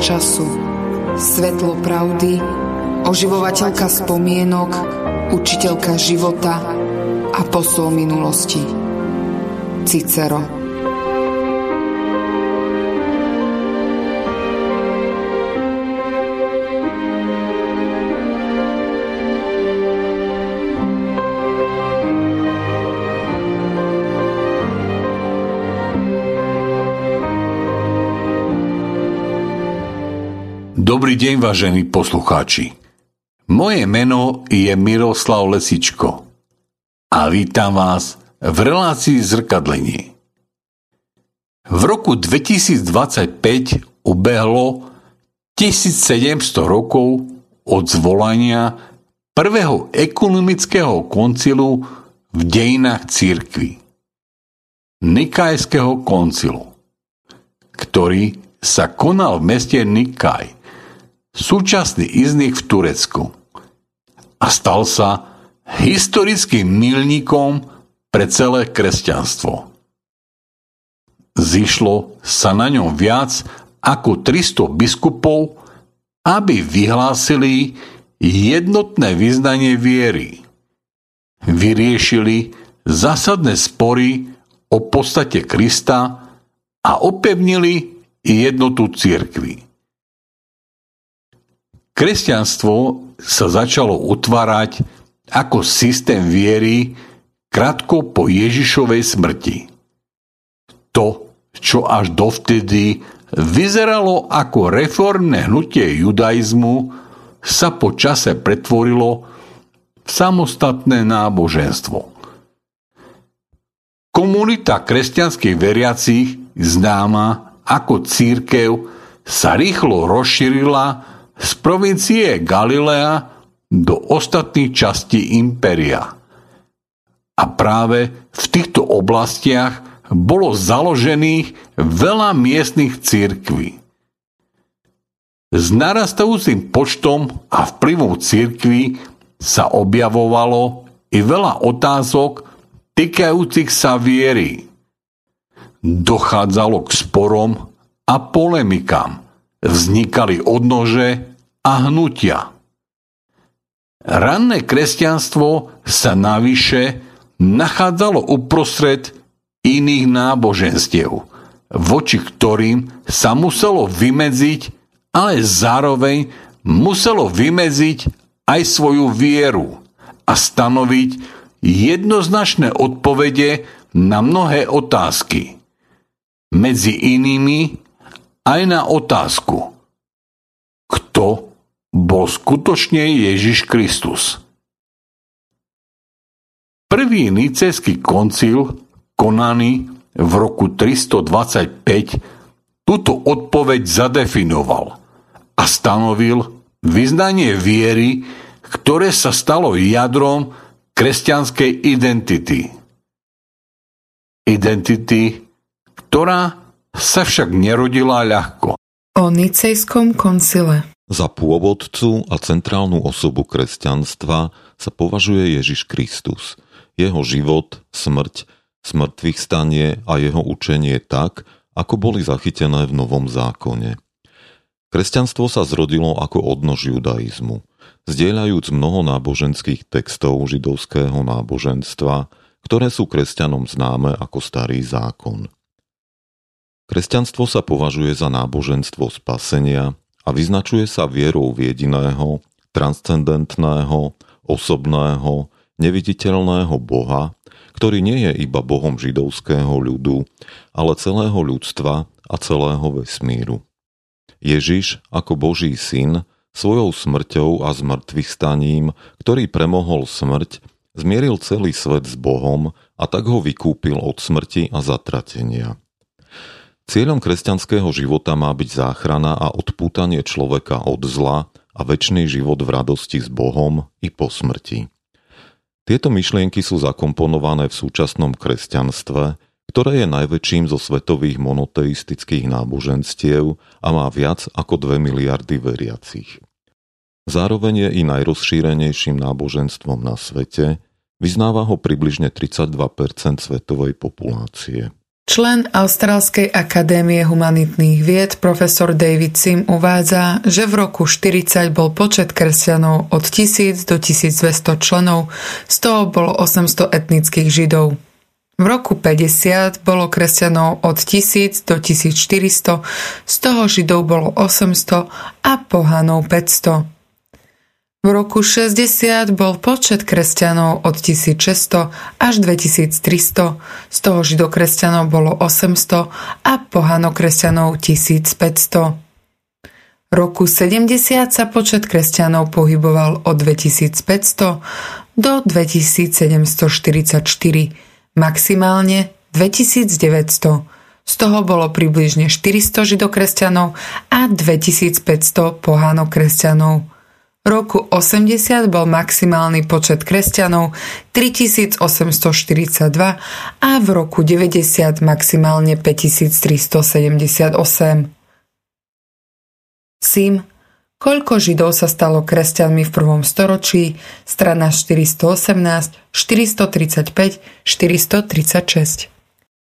Času, svetlo pravdy, oživovateľka spomienok, učiteľka života a posol minulosti. Cicero Dobrý deň, vážení poslucháči. Moje meno je Miroslav Lesičko a vítam vás v relácii zrkadlenie. V roku 2025 ubehlo 1700 rokov od zvolania prvého ekonomického koncilu v dejinách církvy. Nikajského koncilu, ktorý sa konal v meste Nikaj súčasný Iznik v Turecku a stal sa historickým milníkom pre celé kresťanstvo. Zišlo sa na ňom viac ako 300 biskupov, aby vyhlásili jednotné vyznanie viery. Vyriešili zásadné spory o podstate Krista a opevnili jednotu církvy. Kresťanstvo sa začalo utvárať ako systém viery krátko po Ježišovej smrti. To, čo až dovtedy vyzeralo ako reformné hnutie judaizmu, sa po čase pretvorilo v samostatné náboženstvo. Komunita kresťanských veriacich, známa ako církev, sa rýchlo rozšírila z provincie Galilea do ostatných častí impéria. A práve v týchto oblastiach bolo založených veľa miestnych církví. S narastajúcim počtom a vplyvom církví sa objavovalo i veľa otázok týkajúcich sa viery. Dochádzalo k sporom a polemikám. Vznikali odnože a hnutia. Ranné kresťanstvo sa navyše nachádzalo uprostred iných náboženstiev, voči ktorým sa muselo vymedziť, ale zároveň muselo vymedziť aj svoju vieru a stanoviť jednoznačné odpovede na mnohé otázky. Medzi inými aj na otázku, bol skutočne Ježiš Kristus. Prvý nicejský koncil, konaný v roku 325, túto odpoveď zadefinoval a stanovil vyznanie viery, ktoré sa stalo jadrom kresťanskej identity. Identity, ktorá sa však nerodila ľahko. O Nicejskom koncile za pôvodcu a centrálnu osobu kresťanstva sa považuje Ježiš Kristus. Jeho život, smrť, smrtvých stanie a jeho učenie tak, ako boli zachytené v Novom zákone. Kresťanstvo sa zrodilo ako odnož judaizmu, zdieľajúc mnoho náboženských textov židovského náboženstva, ktoré sú kresťanom známe ako Starý zákon. Kresťanstvo sa považuje za náboženstvo spasenia, a vyznačuje sa vierou v jediného, transcendentného, osobného, neviditeľného Boha, ktorý nie je iba Bohom židovského ľudu, ale celého ľudstva a celého vesmíru. Ježiš ako Boží syn svojou smrťou a zmrtvých staním, ktorý premohol smrť, zmieril celý svet s Bohom a tak ho vykúpil od smrti a zatratenia. Cieľom kresťanského života má byť záchrana a odpútanie človeka od zla a väčší život v radosti s Bohom i po smrti. Tieto myšlienky sú zakomponované v súčasnom kresťanstve, ktoré je najväčším zo svetových monoteistických náboženstiev a má viac ako 2 miliardy veriacich. Zároveň je i najrozšírenejším náboženstvom na svete, vyznáva ho približne 32% svetovej populácie. Člen Austrálskej akadémie humanitných vied profesor David Sim uvádza, že v roku 40 bol počet kresťanov od 1000 do 1200 členov, z toho bolo 800 etnických židov. V roku 50 bolo kresťanov od 1000 do 1400, z toho židov bolo 800 a pohanov 500. V roku 60 bol počet kresťanov od 1600 až 2300, z toho židokresťanov bolo 800 a pohanokresťanov 1500. V roku 70 sa počet kresťanov pohyboval od 2500 do 2744, maximálne 2900. Z toho bolo približne 400 židokresťanov a 2500 pohánokresťanov. Roku 80 bol maximálny počet kresťanov 3842 a v roku 90 maximálne 5378. Sim, koľko židov sa stalo kresťanmi v prvom storočí, strana 418, 435, 436.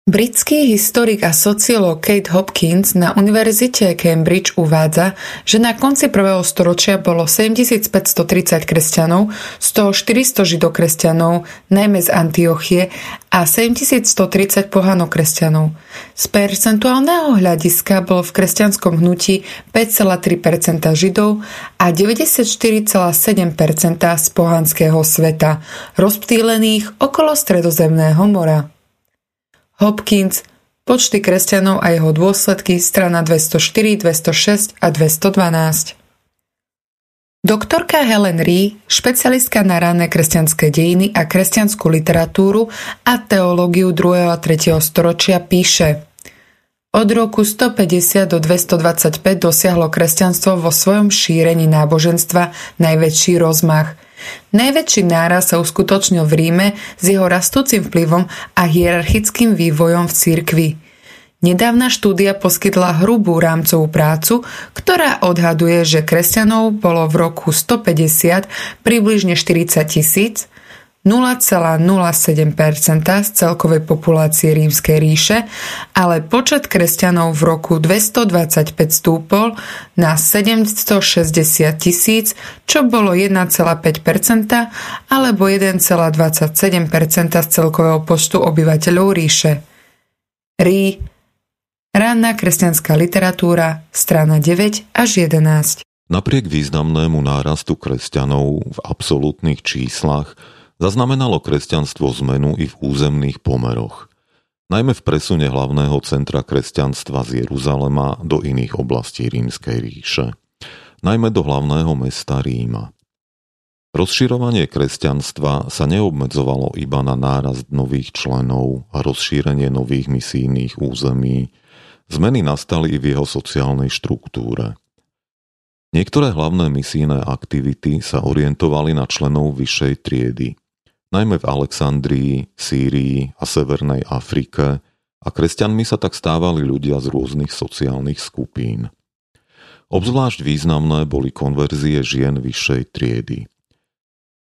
Britský historik a sociológ Kate Hopkins na Univerzite Cambridge uvádza, že na konci prvého storočia bolo 7530 kresťanov, z toho 400 židokresťanov, najmä z Antiochie, a 7130 pohanokresťanov. Z percentuálneho hľadiska bolo v kresťanskom hnutí 5,3% židov a 94,7% z pohanského sveta, rozptýlených okolo Stredozemného mora. Hopkins, počty kresťanov a jeho dôsledky, strana 204, 206 a 212. Doktorka Helen Ree, špecialistka na ranné kresťanské dejiny a kresťanskú literatúru a teológiu 2. a 3. storočia píše Od roku 150 do 225 dosiahlo kresťanstvo vo svojom šírení náboženstva najväčší rozmach – Najväčší náraz sa uskutočnil v Ríme s jeho rastúcim vplyvom a hierarchickým vývojom v cirkvi. Nedávna štúdia poskytla hrubú rámcovú prácu, ktorá odhaduje, že kresťanov bolo v roku 150 približne 40 tisíc, 0,07% z celkovej populácie Rímskej ríše, ale počet kresťanov v roku 225 stúpol na 760 tisíc, čo bolo 1,5% alebo 1,27% z celkového počtu obyvateľov ríše. Rí Ranná kresťanská literatúra, strana 9 až 11. Napriek významnému nárastu kresťanov v absolútnych číslach Zaznamenalo kresťanstvo zmenu i v územných pomeroch, najmä v presune hlavného centra kresťanstva z Jeruzalema do iných oblastí rímskej ríše, najmä do hlavného mesta Ríma. Rozširovanie kresťanstva sa neobmedzovalo iba na nárast nových členov a rozšírenie nových misijných území, zmeny nastali i v jeho sociálnej štruktúre. Niektoré hlavné misijné aktivity sa orientovali na členov vyššej triedy – najmä v Alexandrii, Sýrii a Severnej Afrike a kresťanmi sa tak stávali ľudia z rôznych sociálnych skupín. Obzvlášť významné boli konverzie žien vyššej triedy.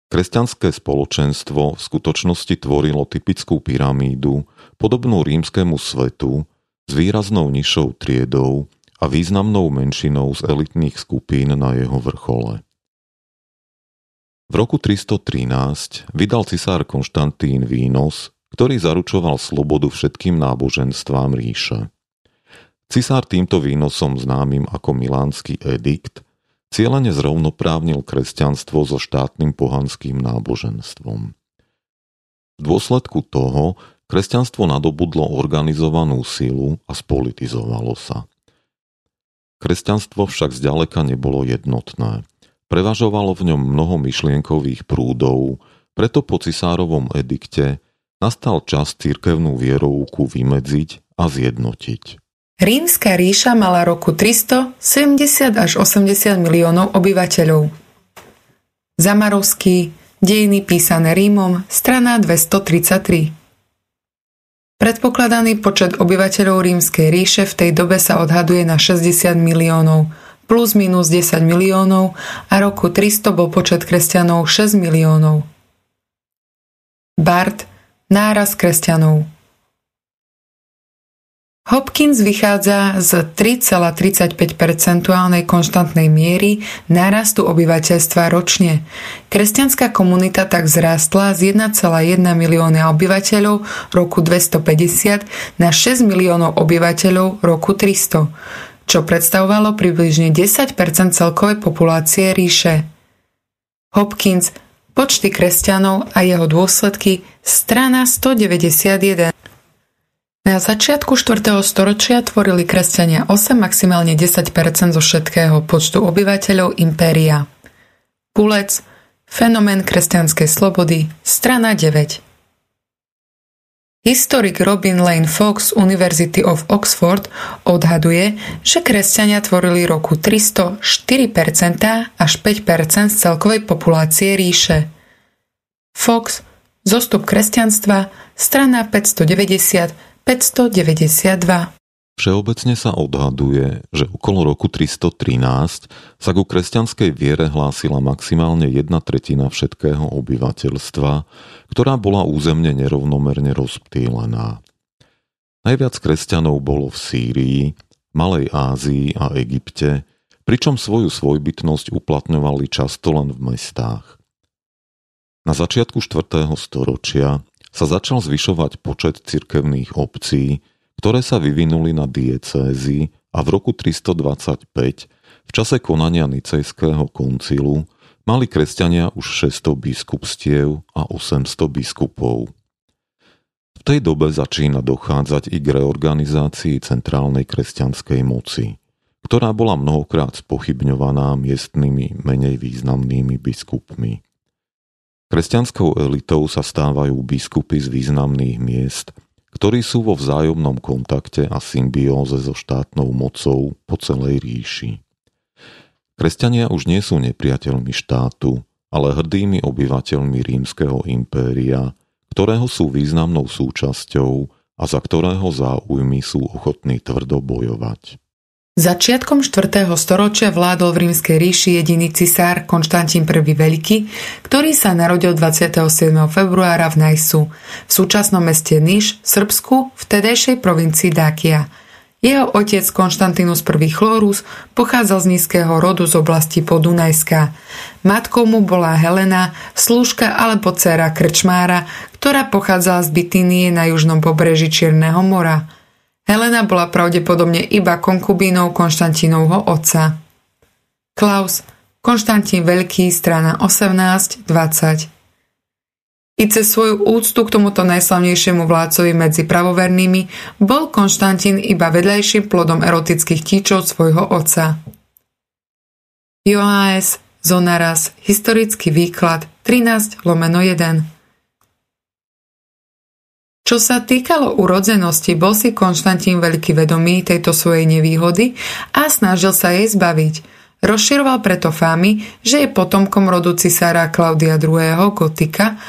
Kresťanské spoločenstvo v skutočnosti tvorilo typickú pyramídu, podobnú rímskému svetu, s výraznou nižšou triedou a významnou menšinou z elitných skupín na jeho vrchole. V roku 313 vydal cisár Konštantín výnos, ktorý zaručoval slobodu všetkým náboženstvám ríše. Cisár týmto výnosom známym ako Milánsky edikt cieľene zrovnoprávnil kresťanstvo so štátnym pohanským náboženstvom. V dôsledku toho kresťanstvo nadobudlo organizovanú silu a spolitizovalo sa. Kresťanstvo však zďaleka nebolo jednotné – Prevažovalo v ňom mnoho myšlienkových prúdov, preto po cisárovom edikte nastal čas cirkevnú vierovku vymedziť a zjednotiť. Rímska ríša mala roku 370 až 80 miliónov obyvateľov. Zamarovský, dejiny písané Rímom, strana 233. Predpokladaný počet obyvateľov rímskej ríše v tej dobe sa odhaduje na 60 miliónov – plus minus 10 miliónov a roku 300 bol počet kresťanov 6 miliónov. Bart, náraz kresťanov Hopkins vychádza z 3,35 percentuálnej konštantnej miery nárastu obyvateľstva ročne. Kresťanská komunita tak zrástla z 1,1 milióna obyvateľov roku 250 na 6 miliónov obyvateľov roku 300, čo predstavovalo približne 10% celkovej populácie ríše. Hopkins, počty kresťanov a jeho dôsledky, strana 191. Na začiatku 4. storočia tvorili kresťania 8 maximálne 10% zo všetkého počtu obyvateľov impéria. Pulec, fenomén kresťanskej slobody, strana 9. Historik Robin Lane Fox University of Oxford odhaduje, že kresťania tvorili roku 300 4% až 5% z celkovej populácie ríše. Fox, zostup kresťanstva, strana 590, 592. Všeobecne sa odhaduje, že okolo roku 313 sa ku kresťanskej viere hlásila maximálne jedna tretina všetkého obyvateľstva, ktorá bola územne nerovnomerne rozptýlená. Najviac kresťanov bolo v Sýrii, Malej Ázii a Egypte, pričom svoju svojbytnosť uplatňovali často len v mestách. Na začiatku 4. storočia sa začal zvyšovať počet cirkevných obcí, ktoré sa vyvinuli na diecézy a v roku 325 v čase konania Nicejského koncilu mali kresťania už 600 biskupstiev a 800 biskupov. V tej dobe začína dochádzať i k reorganizácii centrálnej kresťanskej moci, ktorá bola mnohokrát spochybňovaná miestnymi menej významnými biskupmi. Kresťanskou elitou sa stávajú biskupy z významných miest, ktorí sú vo vzájomnom kontakte a symbióze so štátnou mocou po celej ríši. Kresťania už nie sú nepriateľmi štátu, ale hrdými obyvateľmi rímskeho impéria, ktorého sú významnou súčasťou a za ktorého záujmy sú ochotní tvrdo bojovať. Začiatkom 4. storočia vládol v rímskej ríši jediný cisár Konštantín I. Veľký, ktorý sa narodil 27. februára v Najsu, v súčasnom meste Niš, Srbsku, v tedejšej provincii Dákia. Jeho otec Konštantinus I. Chlorus pochádzal z nízkeho rodu z oblasti Podunajska. Matkou mu bola Helena, slúžka alebo dcera krčmára, ktorá pochádzala z Bitínie na južnom pobreží Čierneho mora – Helena bola pravdepodobne iba konkubínou Konštantínovho otca. Klaus, Konštantín Veľký, strana 18-20 i cez svoju úctu k tomuto najslavnejšiemu vládcovi medzi pravovernými bol Konštantín iba vedľajším plodom erotických kýčov svojho otca. Joáes Zonaras, historický výklad 13 lomeno 1 čo sa týkalo urodzenosti, bol si Konštantín veľký vedomý tejto svojej nevýhody a snažil sa jej zbaviť. Rozširoval preto fámy, že je potomkom rodu cisára Klaudia II. Gotika,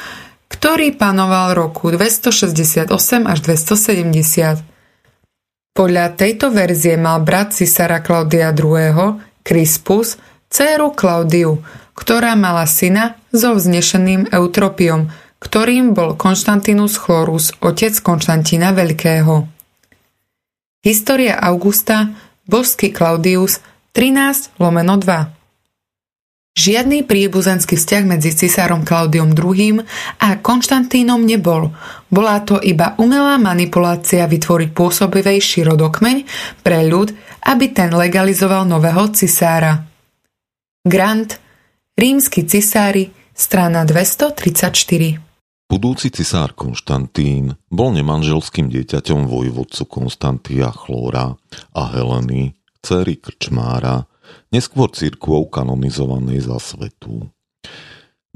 ktorý panoval roku 268 až 270. Podľa tejto verzie mal brat cisára Klaudia II. Crispus dceru Klaudiu, ktorá mala syna so vznešeným Eutropiom, ktorým bol Konštantinus Chlorus, otec Konštantína Veľkého. História Augusta, božský Claudius, 13 lomeno 2 Žiadny príbuzenský vzťah medzi cisárom Klaudiom II a Konštantínom nebol. Bola to iba umelá manipulácia vytvoriť pôsobivejší rodokmeň pre ľud, aby ten legalizoval nového cisára. Grant, rímsky cisári, strana 234 Budúci cisár Konštantín bol nemanželským dieťaťom vojvodcu Konstantia Chlóra a Heleny, céry Krčmára, neskôr cirkvou kanonizovanej za svetu.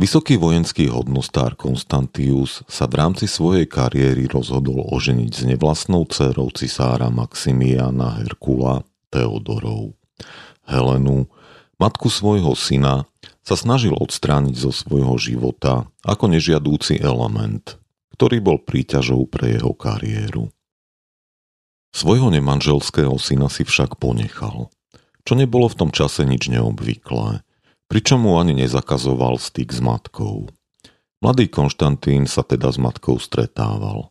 Vysoký vojenský hodnostár Konstantius sa v rámci svojej kariéry rozhodol oženiť s nevlastnou dcerou cisára Maximiana Herkula Teodorov. Helenu, matku svojho syna, sa snažil odstrániť zo svojho života ako nežiadúci element, ktorý bol príťažou pre jeho kariéru. Svojho nemanželského syna si však ponechal, čo nebolo v tom čase nič neobvyklé, pričom mu ani nezakazoval styk s matkou. Mladý Konštantín sa teda s matkou stretával.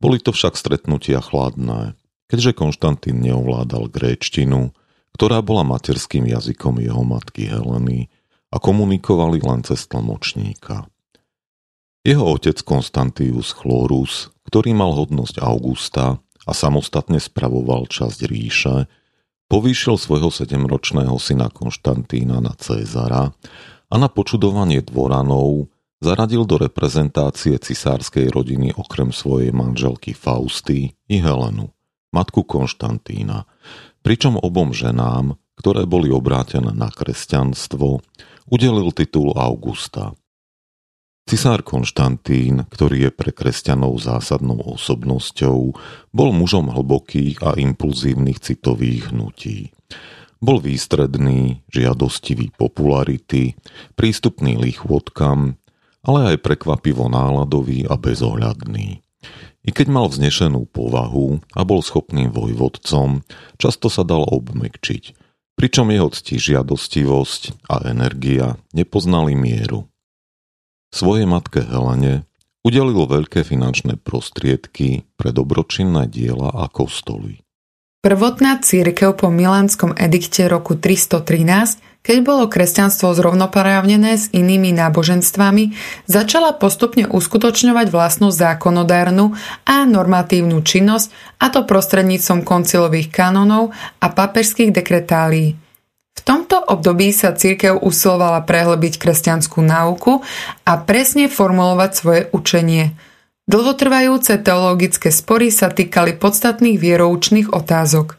Boli to však stretnutia chladné. keďže Konštantín neovládal gréčtinu, ktorá bola materským jazykom jeho matky Heleny a komunikovali len cez tlmočníka. Jeho otec Konstantius Chlorus, ktorý mal hodnosť Augusta a samostatne spravoval časť ríše, povýšil svojho sedemročného syna Konštantína na Cézara a na počudovanie dvoranov zaradil do reprezentácie cisárskej rodiny okrem svojej manželky Fausty i Helenu, matku Konštantína, pričom obom ženám, ktoré boli obrátené na kresťanstvo, udelil titul Augusta – Cisár Konštantín, ktorý je pre kresťanov zásadnou osobnosťou, bol mužom hlbokých a impulzívnych citových hnutí. Bol výstredný, žiadostivý popularity, prístupný lichvotkam, ale aj prekvapivo náladový a bezohľadný. I keď mal vznešenú povahu a bol schopným vojvodcom, často sa dal obmekčiť, pričom jeho cti žiadostivosť a energia nepoznali mieru. Svojej matke Helene udelil veľké finančné prostriedky pre dobročinné diela a kostoly. Prvotná církev po Milánskom edikte roku 313, keď bolo kresťanstvo zrovnoprávnené s inými náboženstvami, začala postupne uskutočňovať vlastnú zákonodárnu a normatívnu činnosť, a to prostredníctvom koncilových kanonov a papežských dekretálií. V tomto období sa církev usilovala prehlbiť kresťanskú náuku a presne formulovať svoje učenie. Dlhotrvajúce teologické spory sa týkali podstatných vieroučných otázok.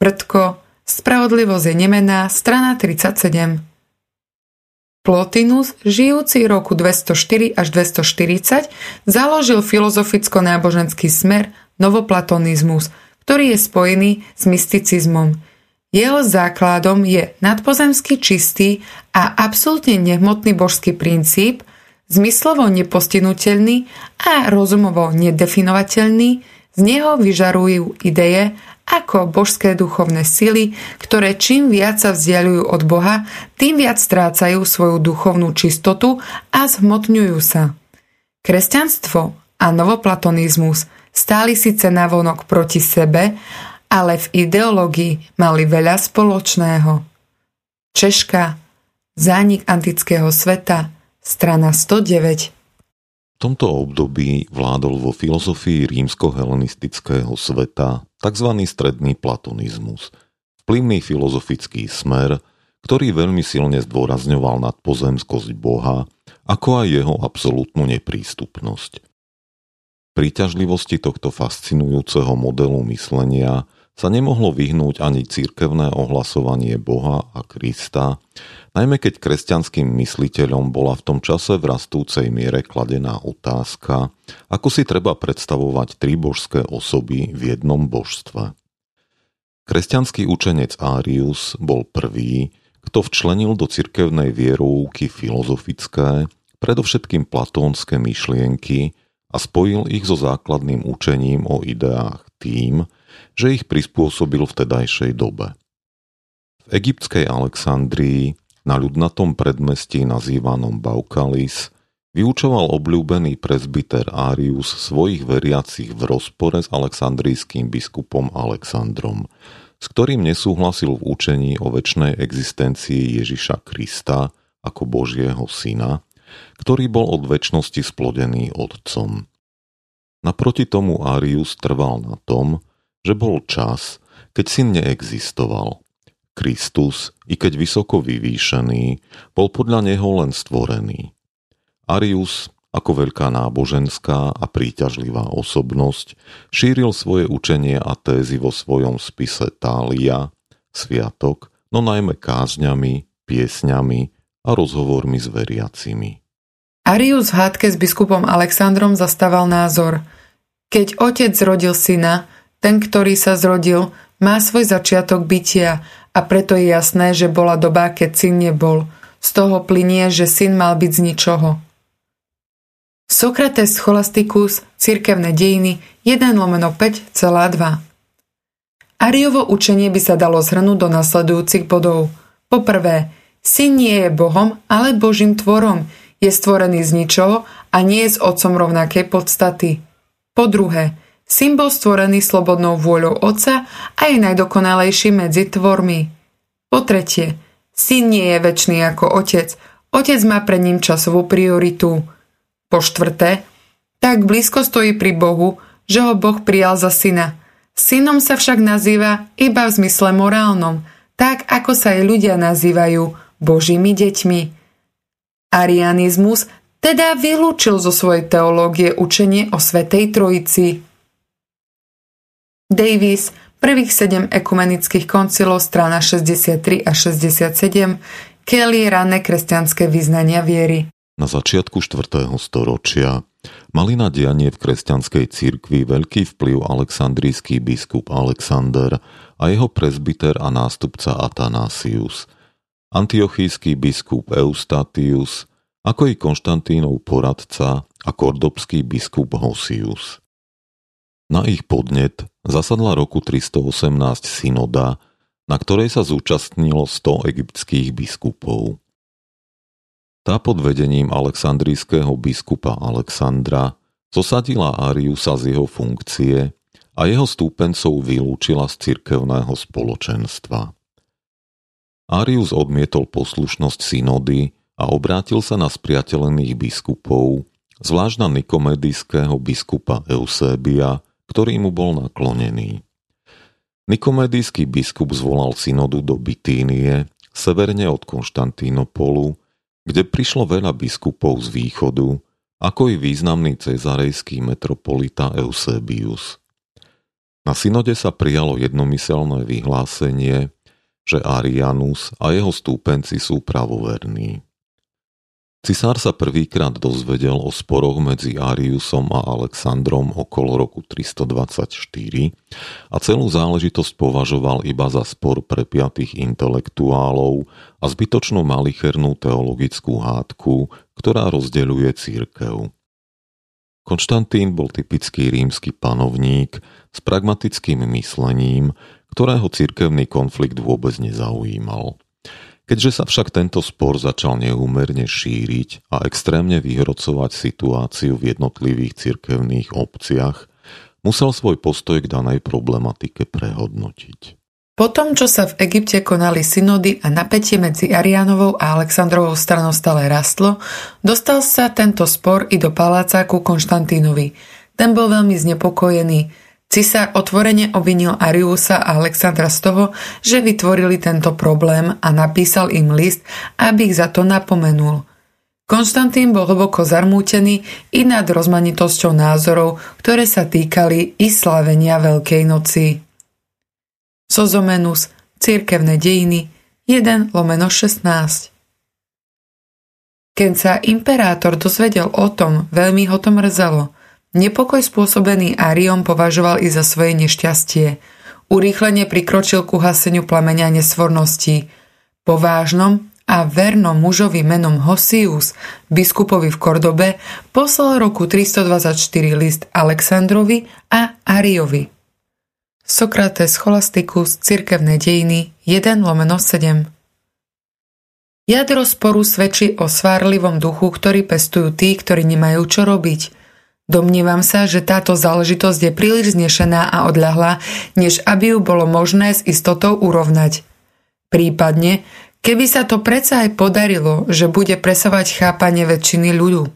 Brdko, spravodlivosť je nemená, strana 37. Plotinus, žijúci roku 204 až 240, založil filozoficko-náboženský smer novoplatonizmus, ktorý je spojený s mysticizmom – jeho základom je nadpozemský čistý a absolútne nehmotný božský princíp, zmyslovo nepostihnutelný a rozumovo nedefinovateľný, z neho vyžarujú ideje ako božské duchovné sily, ktoré čím viac sa vzdialujú od Boha, tým viac strácajú svoju duchovnú čistotu a zhmotňujú sa. Kresťanstvo a novoplatonizmus stáli síce navonok proti sebe, ale v ideológii mali veľa spoločného. Češka, zánik antického sveta, strana 109. V tomto období vládol vo filozofii rímsko-helenistického sveta tzv. stredný platonizmus, vplyvný filozofický smer, ktorý veľmi silne zdôrazňoval nadpozemskosť Boha, ako aj jeho absolútnu neprístupnosť. Príťažlivosti tohto fascinujúceho modelu myslenia sa nemohlo vyhnúť ani církevné ohlasovanie Boha a Krista, najmä keď kresťanským mysliteľom bola v tom čase v rastúcej miere kladená otázka, ako si treba predstavovať tri božské osoby v jednom božstve. Kresťanský učenec Arius bol prvý, kto včlenil do cirkevnej vierovky filozofické, predovšetkým platónske myšlienky a spojil ich so základným učením o ideách tým, že ich prispôsobil v tedajšej dobe. V egyptskej Alexandrii na ľudnatom predmestí nazývanom Baukalis vyučoval obľúbený prezbiter Arius svojich veriacich v rozpore s alexandrijským biskupom Alexandrom, s ktorým nesúhlasil v učení o väčšnej existencii Ježiša Krista ako Božieho syna, ktorý bol od väčšnosti splodený otcom. Naproti tomu Arius trval na tom, že bol čas, keď syn neexistoval. Kristus, i keď vysoko vyvýšený, bol podľa neho len stvorený. Arius, ako veľká náboženská a príťažlivá osobnosť, šíril svoje učenie a tézy vo svojom spise Tália, Sviatok, no najmä kázňami, piesňami a rozhovormi s veriacimi. Arius v hádke s biskupom Alexandrom zastával názor. Keď otec zrodil syna, ten, ktorý sa zrodil, má svoj začiatok bytia a preto je jasné, že bola doba, keď syn nebol. Z toho plinie, že syn mal byť z ničoho. Sokrates Scholasticus, Cirkevné dejiny 1 lomeno 5,2 Ariovo učenie by sa dalo zhrnúť do nasledujúcich bodov. Poprvé, syn nie je Bohom, ale Božím tvorom. Je stvorený z ničoho a nie je s otcom rovnakej podstaty. Po druhé, Syn bol stvorený slobodnou vôľou otca a je najdokonalejší medzi tvormi. Po tretie, syn nie je väčší ako otec, otec má pred ním časovú prioritu. Po štvrté, tak blízko stojí pri Bohu, že ho Boh prijal za syna. Synom sa však nazýva iba v zmysle morálnom, tak ako sa aj ľudia nazývajú Božími deťmi. Arianizmus teda vylúčil zo svojej teológie učenie o Svetej Trojici. Davis, prvých sedem ekumenických koncilov, strana 63 a 67, Kelly, rané kresťanské vyznania viery. Na začiatku 4. storočia mali na dianie v kresťanskej cirkvi veľký vplyv aleksandrijský biskup Alexander a jeho prezbiter a nástupca Atanasius, antiochísky biskup Eustatius, ako i Konštantínov poradca a kordobský biskup Hosius. Na ich podnet zasadla roku 318 synoda, na ktorej sa zúčastnilo 100 egyptských biskupov. Tá pod vedením aleksandrijského biskupa Alexandra zosadila Ariusa z jeho funkcie a jeho stúpencov vylúčila z cirkevného spoločenstva. Arius odmietol poslušnosť synody a obrátil sa na spriateľených biskupov, zvlášť na nikomedijského biskupa Eusébia, ktorý mu bol naklonený. Nikomedijský biskup zvolal synodu do Bitínie, severne od Konštantínopolu, kde prišlo veľa biskupov z východu, ako i významný cezarejský metropolita Eusebius. Na synode sa prijalo jednomyselné vyhlásenie, že Arianus a jeho stúpenci sú pravoverní. Cisár sa prvýkrát dozvedel o sporoch medzi Ariusom a Alexandrom okolo roku 324 a celú záležitosť považoval iba za spor prepiatých intelektuálov a zbytočnú malichernú teologickú hádku, ktorá rozdeľuje církev. Konštantín bol typický rímsky panovník s pragmatickým myslením, ktorého cirkevný konflikt vôbec nezaujímal. Keďže sa však tento spor začal neúmerne šíriť a extrémne vyhrocovať situáciu v jednotlivých cirkevných obciach, musel svoj postoj k danej problematike prehodnotiť. Po tom, čo sa v Egypte konali synody a napätie medzi Arianovou a Aleksandrovou stranou stále rastlo, dostal sa tento spor i do paláca ku Konštantínovi. Ten bol veľmi znepokojený, Cisár otvorene obvinil Ariusa a Alexandra z toho, že vytvorili tento problém a napísal im list, aby ich za to napomenul. Konštantín bol hlboko zarmútený i nad rozmanitosťou názorov, ktoré sa týkali i slávenia Veľkej noci. Sozomenus, Církevné dejiny, 1 lomeno 16 Keď sa imperátor dozvedel o tom, veľmi ho to mrzelo – Nepokoj spôsobený Ariom považoval i za svoje nešťastie. Urýchlene prikročil ku haseniu plameňa nesvornosti. Po vážnom a vernom mužovi menom Hosius, biskupovi v Kordobe, poslal roku 324 list Alexandrovi a Ariovi. Sokrates Scholastikus, Cirkevné dejiny, 1 lomeno 7 Jadro sporu svedčí o svárlivom duchu, ktorý pestujú tí, ktorí nemajú čo robiť – Domnievam sa, že táto záležitosť je príliš znešená a odľahla, než aby ju bolo možné s istotou urovnať. Prípadne, keby sa to predsa aj podarilo, že bude presovať chápanie väčšiny ľudu.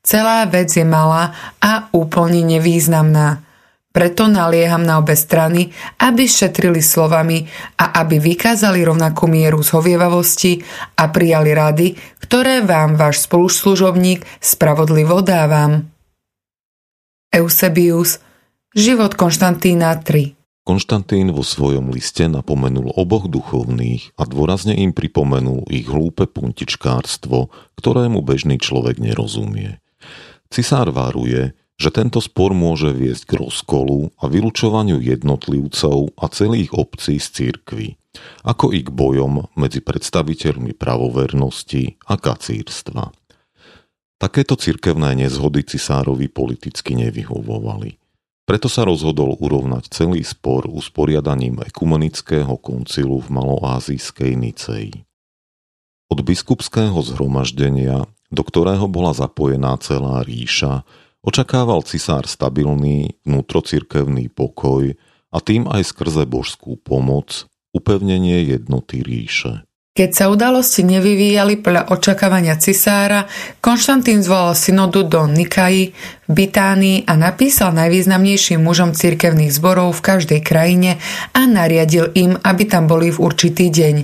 Celá vec je malá a úplne nevýznamná. Preto nalieham na obe strany, aby šetrili slovami a aby vykázali rovnakú mieru zhovievavosti a prijali rady, ktoré vám váš spolušlužobník spravodlivo dávam. Eusebius, život Konštantína 3. Konštantín vo svojom liste napomenul oboch duchovných a dôrazne im pripomenul ich hlúpe puntičkárstvo, ktorému bežný človek nerozumie. Cisár varuje, že tento spor môže viesť k rozkolu a vylúčovaniu jednotlivcov a celých obcí z cirkvy, ako i k bojom medzi predstaviteľmi pravovernosti a kacírstva. Takéto cirkevné nezhody cisárovi politicky nevyhovovali. Preto sa rozhodol urovnať celý spor usporiadaním ekumenického koncilu v maloázijskej Niceji. Od biskupského zhromaždenia, do ktorého bola zapojená celá ríša, Očakával cisár stabilný vnútrocirkevný pokoj a tým aj skrze božskú pomoc upevnenie jednoty ríše. Keď sa udalosti nevyvíjali podľa očakávania cisára, Konštantín zvolal synodu do Nikaji v Bitánii a napísal najvýznamnejším mužom cirkevných zborov v každej krajine a nariadil im, aby tam boli v určitý deň.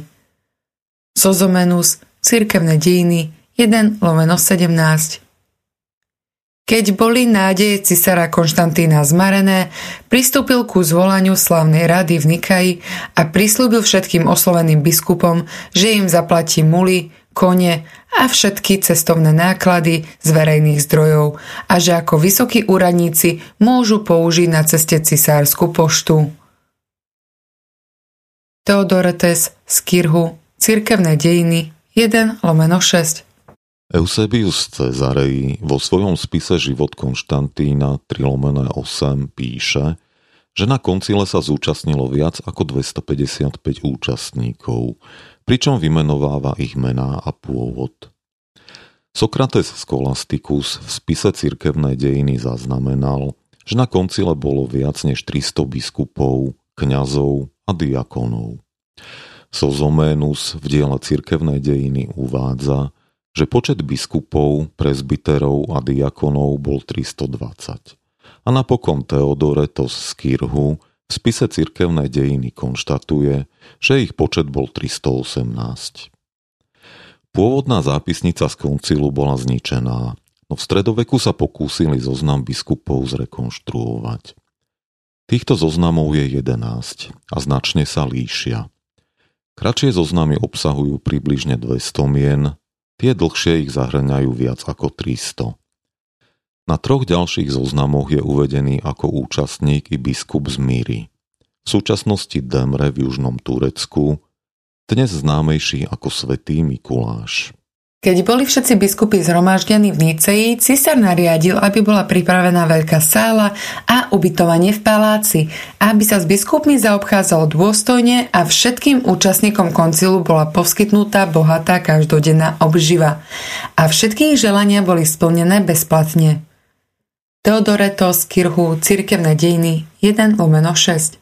Sozomenus, Cirkevné dejiny, 1 lomeno 17 keď boli nádeje cisára Konštantína zmarené, pristúpil ku zvolaniu slavnej rady v Nikaji a prislúbil všetkým osloveným biskupom, že im zaplatí muly, kone a všetky cestovné náklady z verejných zdrojov a že ako vysokí úradníci môžu použiť na ceste cisársku poštu. Teodoretes z Kirhu, Cirkevné dejiny 1 lomeno 6 Eusebius Cezarei vo svojom spise Život Konštantína 3 8 píše, že na koncile sa zúčastnilo viac ako 255 účastníkov, pričom vymenováva ich mená a pôvod. Sokrates Scholasticus v spise Cirkevné dejiny zaznamenal, že na koncile bolo viac než 300 biskupov, kňazov a diakonov. Sozoménus v diele Cirkevné dejiny uvádza, že počet biskupov, prezbiterov a diakonov bol 320. A napokon Teodoretos z Kirhu v spise cirkevnej dejiny konštatuje, že ich počet bol 318. Pôvodná zápisnica z koncilu bola zničená, no v stredoveku sa pokúsili zoznam biskupov zrekonštruovať. Týchto zoznamov je 11 a značne sa líšia. Kratšie zoznamy obsahujú približne 200 mien, Tie dlhšie ich zahrňajú viac ako 300. Na troch ďalších zoznamoch je uvedený ako účastník i biskup z Míry. V súčasnosti Demre v južnom Turecku, dnes známejší ako svätý Mikuláš. Keď boli všetci biskupy zhromaždení v Niceji, cisár nariadil, aby bola pripravená veľká sála a ubytovanie v paláci, aby sa s biskupmi zaobchádzalo dôstojne a všetkým účastníkom koncilu bola poskytnutá bohatá každodenná obživa. A všetky ich želania boli splnené bezplatne. Teodoretos Kirhu, Cirkevné dejiny 1 lomeno 6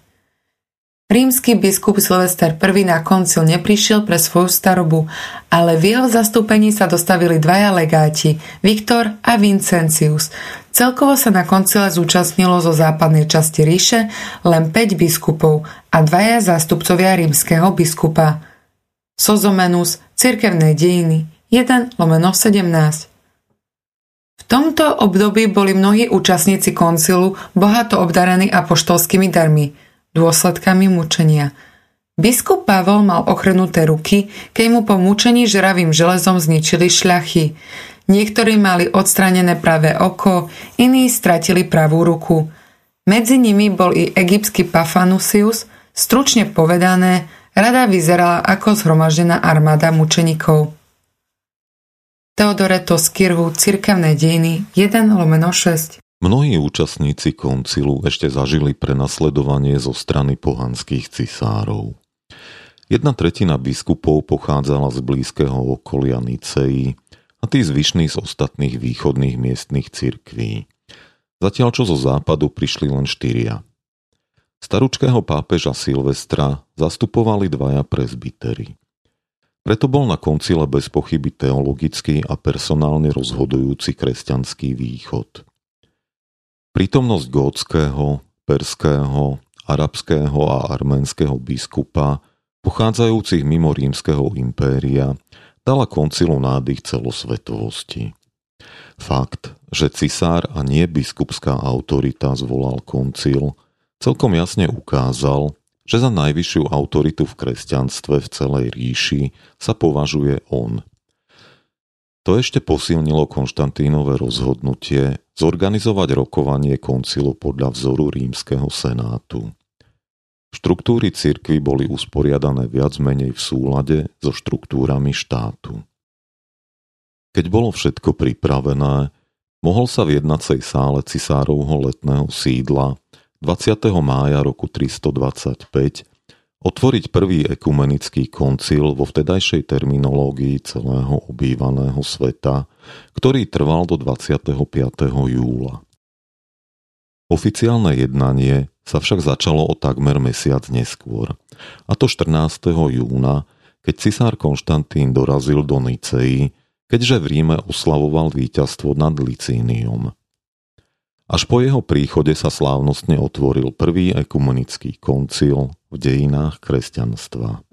Rímsky biskup Silvester I na koncil neprišiel pre svoju starobu, ale v jeho zastúpení sa dostavili dvaja legáti, Viktor a Vincentius. Celkovo sa na koncile zúčastnilo zo západnej časti ríše len 5 biskupov a dvaja zástupcovia rímskeho biskupa. Sozomenus, Cirkevné dejiny, 1 lomeno 17. V tomto období boli mnohí účastníci koncilu bohato obdarení apoštolskými darmi – dôsledkami mučenia. Biskup Pavol mal ochrnuté ruky, keď mu po mučení žravým železom zničili šľachy. Niektorí mali odstranené pravé oko, iní stratili pravú ruku. Medzi nimi bol i egyptský Pafanusius, stručne povedané, rada vyzerala ako zhromaždená armáda mučeníkov. Teodoreto Skirhu, Cirkevné dejiny 1 lomeno 6 Mnohí účastníci koncilu ešte zažili prenasledovanie zo strany pohanských cisárov. Jedna tretina biskupov pochádzala z blízkeho okolia Niceji a tí zvyšní z ostatných východných miestnych cirkví. Zatiaľ čo zo západu prišli len štyria. Staručkého pápeža Silvestra zastupovali dvaja prezbitery. Preto bol na koncile bez pochyby teologický a personálne rozhodujúci kresťanský východ – Prítomnosť gótského, perského, arabského a arménskeho biskupa, pochádzajúcich mimo rímskeho impéria, dala koncilu nádych celosvetovosti. Fakt, že cisár a nie biskupská autorita zvolal koncil, celkom jasne ukázal, že za najvyššiu autoritu v kresťanstve v celej ríši sa považuje on, to ešte posilnilo Konštantínové rozhodnutie zorganizovať rokovanie koncilu podľa vzoru rímskeho senátu. Štruktúry cirkvy boli usporiadané viac menej v súlade so štruktúrami štátu. Keď bolo všetko pripravené, mohol sa v jednacej sále cisárovho letného sídla 20. mája roku 325 otvoriť prvý ekumenický koncil vo vtedajšej terminológii celého obývaného sveta, ktorý trval do 25. júla. Oficiálne jednanie sa však začalo o takmer mesiac neskôr, a to 14. júna, keď cisár Konštantín dorazil do Nicei, keďže v Ríme oslavoval víťazstvo nad Licínium. Až po jeho príchode sa slávnostne otvoril prvý ekumenický koncil v dejinách kresťanstva.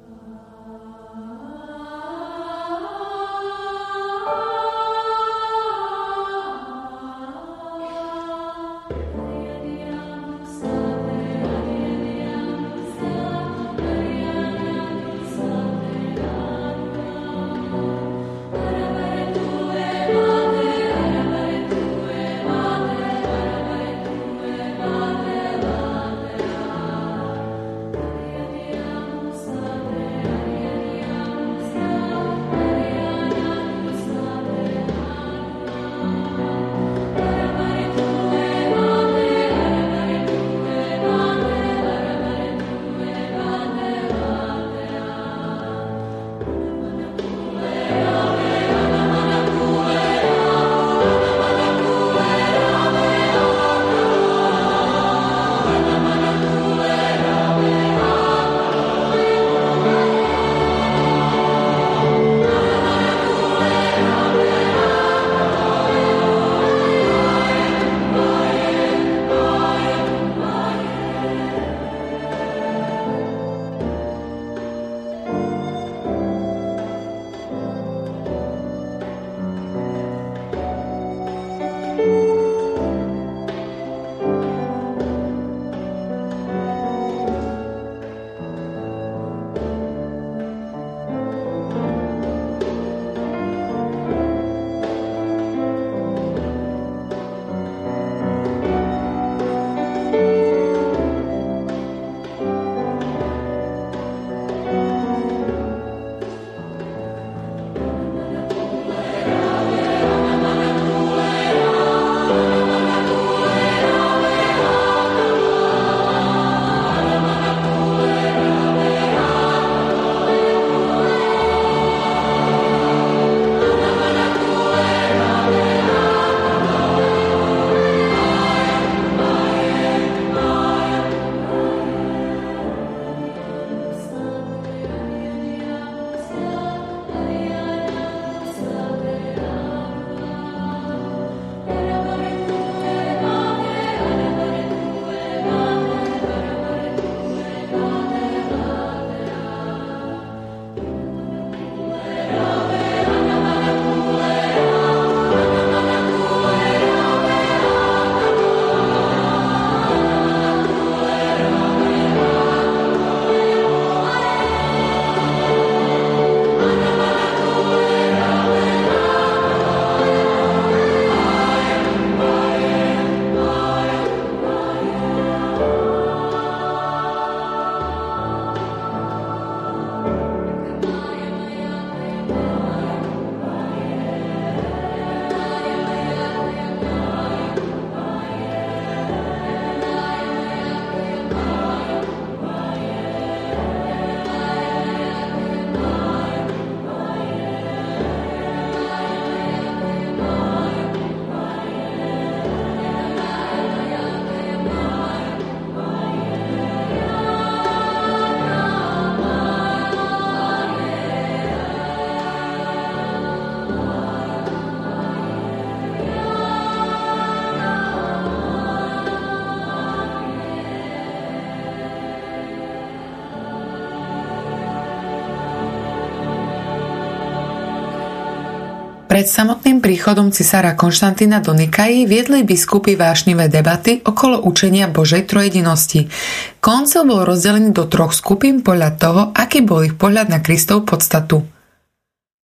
Pred samotným príchodom cisára Konštantína do Nikaji viedli biskupy vášnivé debaty okolo učenia Božej trojedinosti. Koncil bol rozdelený do troch skupín podľa toho, aký bol ich pohľad na Kristov podstatu.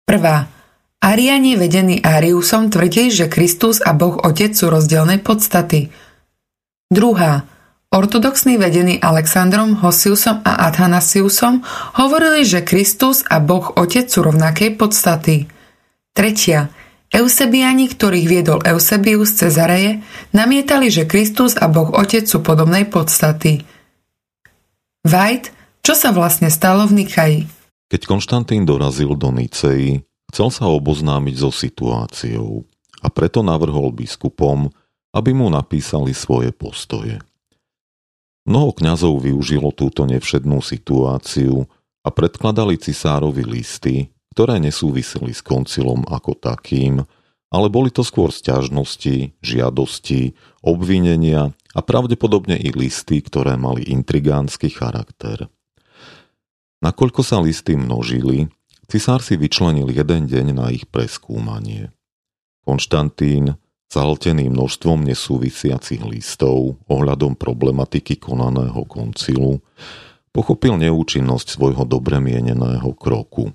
Prvá. Ariani vedení Ariusom tvrdili, že Kristus a Boh Otec sú rozdielnej podstaty. Druhá. Ortodoxní vedení Alexandrom, Hosiusom a Athanasiusom hovorili, že Kristus a Boh Otec sú rovnakej podstaty. Tretia. Eusebiani, ktorých viedol Eusebius Cezareje, namietali, že Kristus a Boh Otec sú podobnej podstaty. Vajt, čo sa vlastne stalo v Nikaji? Keď Konštantín dorazil do Nicei, chcel sa oboznámiť so situáciou a preto navrhol biskupom, aby mu napísali svoje postoje. Mnoho kňazov využilo túto nevšednú situáciu a predkladali cisárovi listy, ktoré nesúviseli s koncilom ako takým, ale boli to skôr sťažnosti, žiadosti, obvinenia a pravdepodobne i listy, ktoré mali intrigánsky charakter. Nakoľko sa listy množili, cisár si vyčlenil jeden deň na ich preskúmanie. Konštantín, zahltený množstvom nesúvisiacich listov ohľadom problematiky konaného koncilu, pochopil neúčinnosť svojho dobre mieneného kroku.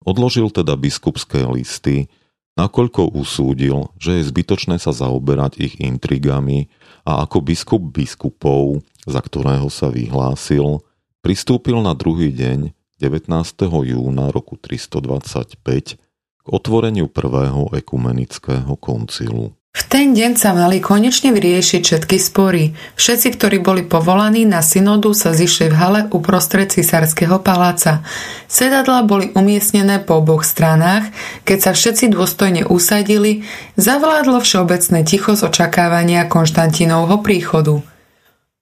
Odložil teda biskupské listy, nakoľko usúdil, že je zbytočné sa zaoberať ich intrigami a ako biskup biskupov, za ktorého sa vyhlásil, pristúpil na druhý deň 19. júna roku 325 k otvoreniu prvého ekumenického koncilu. V ten deň sa mali konečne vyriešiť všetky spory. Všetci, ktorí boli povolaní na synodu, sa zišli v hale uprostred cisárskeho paláca. Sedadla boli umiestnené po oboch stranách. Keď sa všetci dôstojne usadili, zavládlo všeobecné ticho z očakávania Konštantínovho príchodu.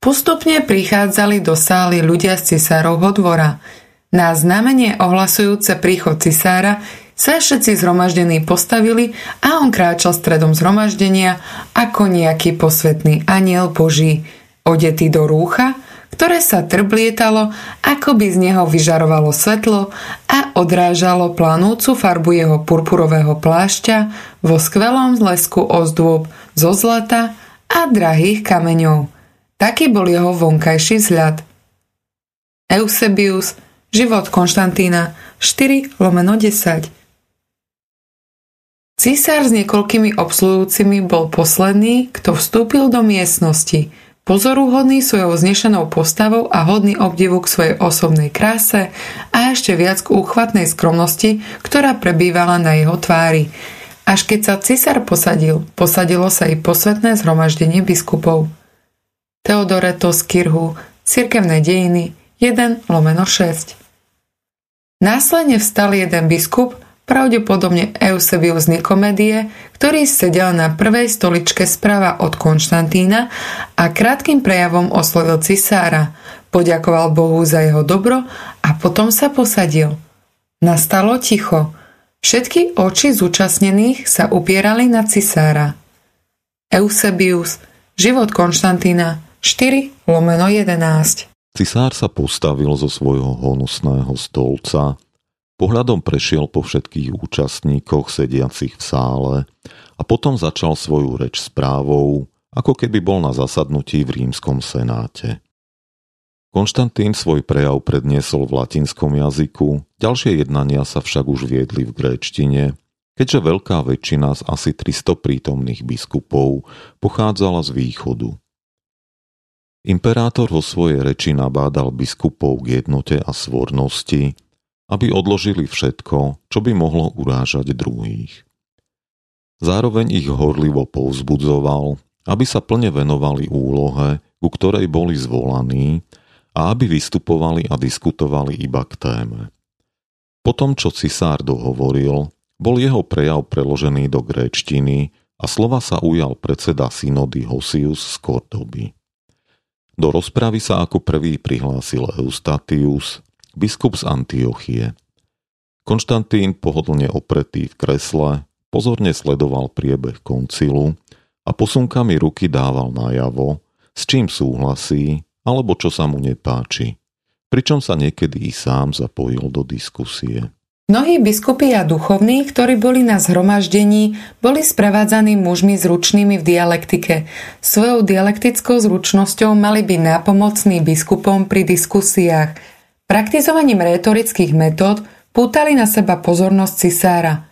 Postupne prichádzali do sály ľudia z cisárovho dvora. Na znamenie ohlasujúce príchod cisára sa všetci zhromaždení postavili a on kráčal stredom zhromaždenia ako nejaký posvetný aniel Boží, odetý do rúcha, ktoré sa trblietalo, ako by z neho vyžarovalo svetlo a odrážalo planúcu farbu jeho purpurového plášťa vo skvelom zlesku ozdôb zo zlata a drahých kameňov. Taký bol jeho vonkajší vzhľad. Eusebius, život Konštantína, 4 lomeno 10 Císar s niekoľkými obsluhujúcimi bol posledný, kto vstúpil do miestnosti, pozorúhodný svojou znešenou postavou a hodný obdivu k svojej osobnej kráse a ešte viac k úchvatnej skromnosti, ktorá prebývala na jeho tvári. Až keď sa cisár posadil, posadilo sa i posvetné zhromaždenie biskupov. Teodoreto z Kirhu, Cirkevné dejiny, 1 lomeno 6. Následne vstal jeden biskup, pravdepodobne Eusebius Nikomedie, ktorý sedel na prvej stoličke sprava od Konštantína a krátkým prejavom oslovil cisára, poďakoval Bohu za jeho dobro a potom sa posadil. Nastalo ticho. Všetky oči zúčastnených sa upierali na cisára. Eusebius, život Konštantína, 4 lomeno 11. Cisár sa postavil zo svojho honusného stolca Pohľadom prešiel po všetkých účastníkoch sediacich v sále a potom začal svoju reč správou, ako keby bol na zasadnutí v rímskom senáte. Konštantín svoj prejav predniesol v latinskom jazyku, ďalšie jednania sa však už viedli v gréčtine, keďže veľká väčšina z asi 300 prítomných biskupov pochádzala z východu. Imperátor vo svojej reči nabádal biskupov k jednote a svornosti, aby odložili všetko, čo by mohlo urážať druhých. Zároveň ich horlivo povzbudzoval, aby sa plne venovali úlohe, ku ktorej boli zvolaní a aby vystupovali a diskutovali iba k téme. Po tom, čo cisár dohovoril, bol jeho prejav preložený do gréčtiny a slova sa ujal predseda synody Hosius z Kordoby. Do rozpravy sa ako prvý prihlásil Eustatius, biskup z Antiochie. Konštantín pohodlne opretý v kresle pozorne sledoval priebeh koncilu a posunkami ruky dával najavo, s čím súhlasí alebo čo sa mu nepáči, pričom sa niekedy i sám zapojil do diskusie. Mnohí biskupy a duchovní, ktorí boli na zhromaždení, boli sprevádzaní mužmi zručnými v dialektike. Svojou dialektickou zručnosťou mali byť nápomocní biskupom pri diskusiách – Praktizovaním rétorických metód pútali na seba pozornosť cisára.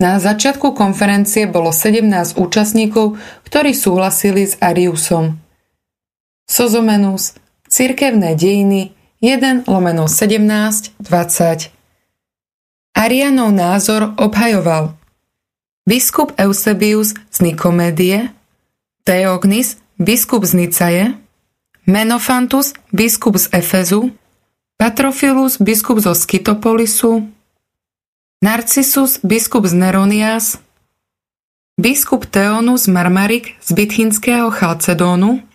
Na začiatku konferencie bolo 17 účastníkov, ktorí súhlasili s Ariusom. Sozomenus, Cirkevné dejiny 1 lomeno 17 20 Arianov názor obhajoval biskup Eusebius z Nikomédie, Teognis, biskup z Nicaje, Menophantus, biskup z Efezu, Patrofilus, biskup zo Skytopolisu, Narcissus, biskup z Neronias, biskup Teonus Marmarik z Bytchinského Chalcedónu,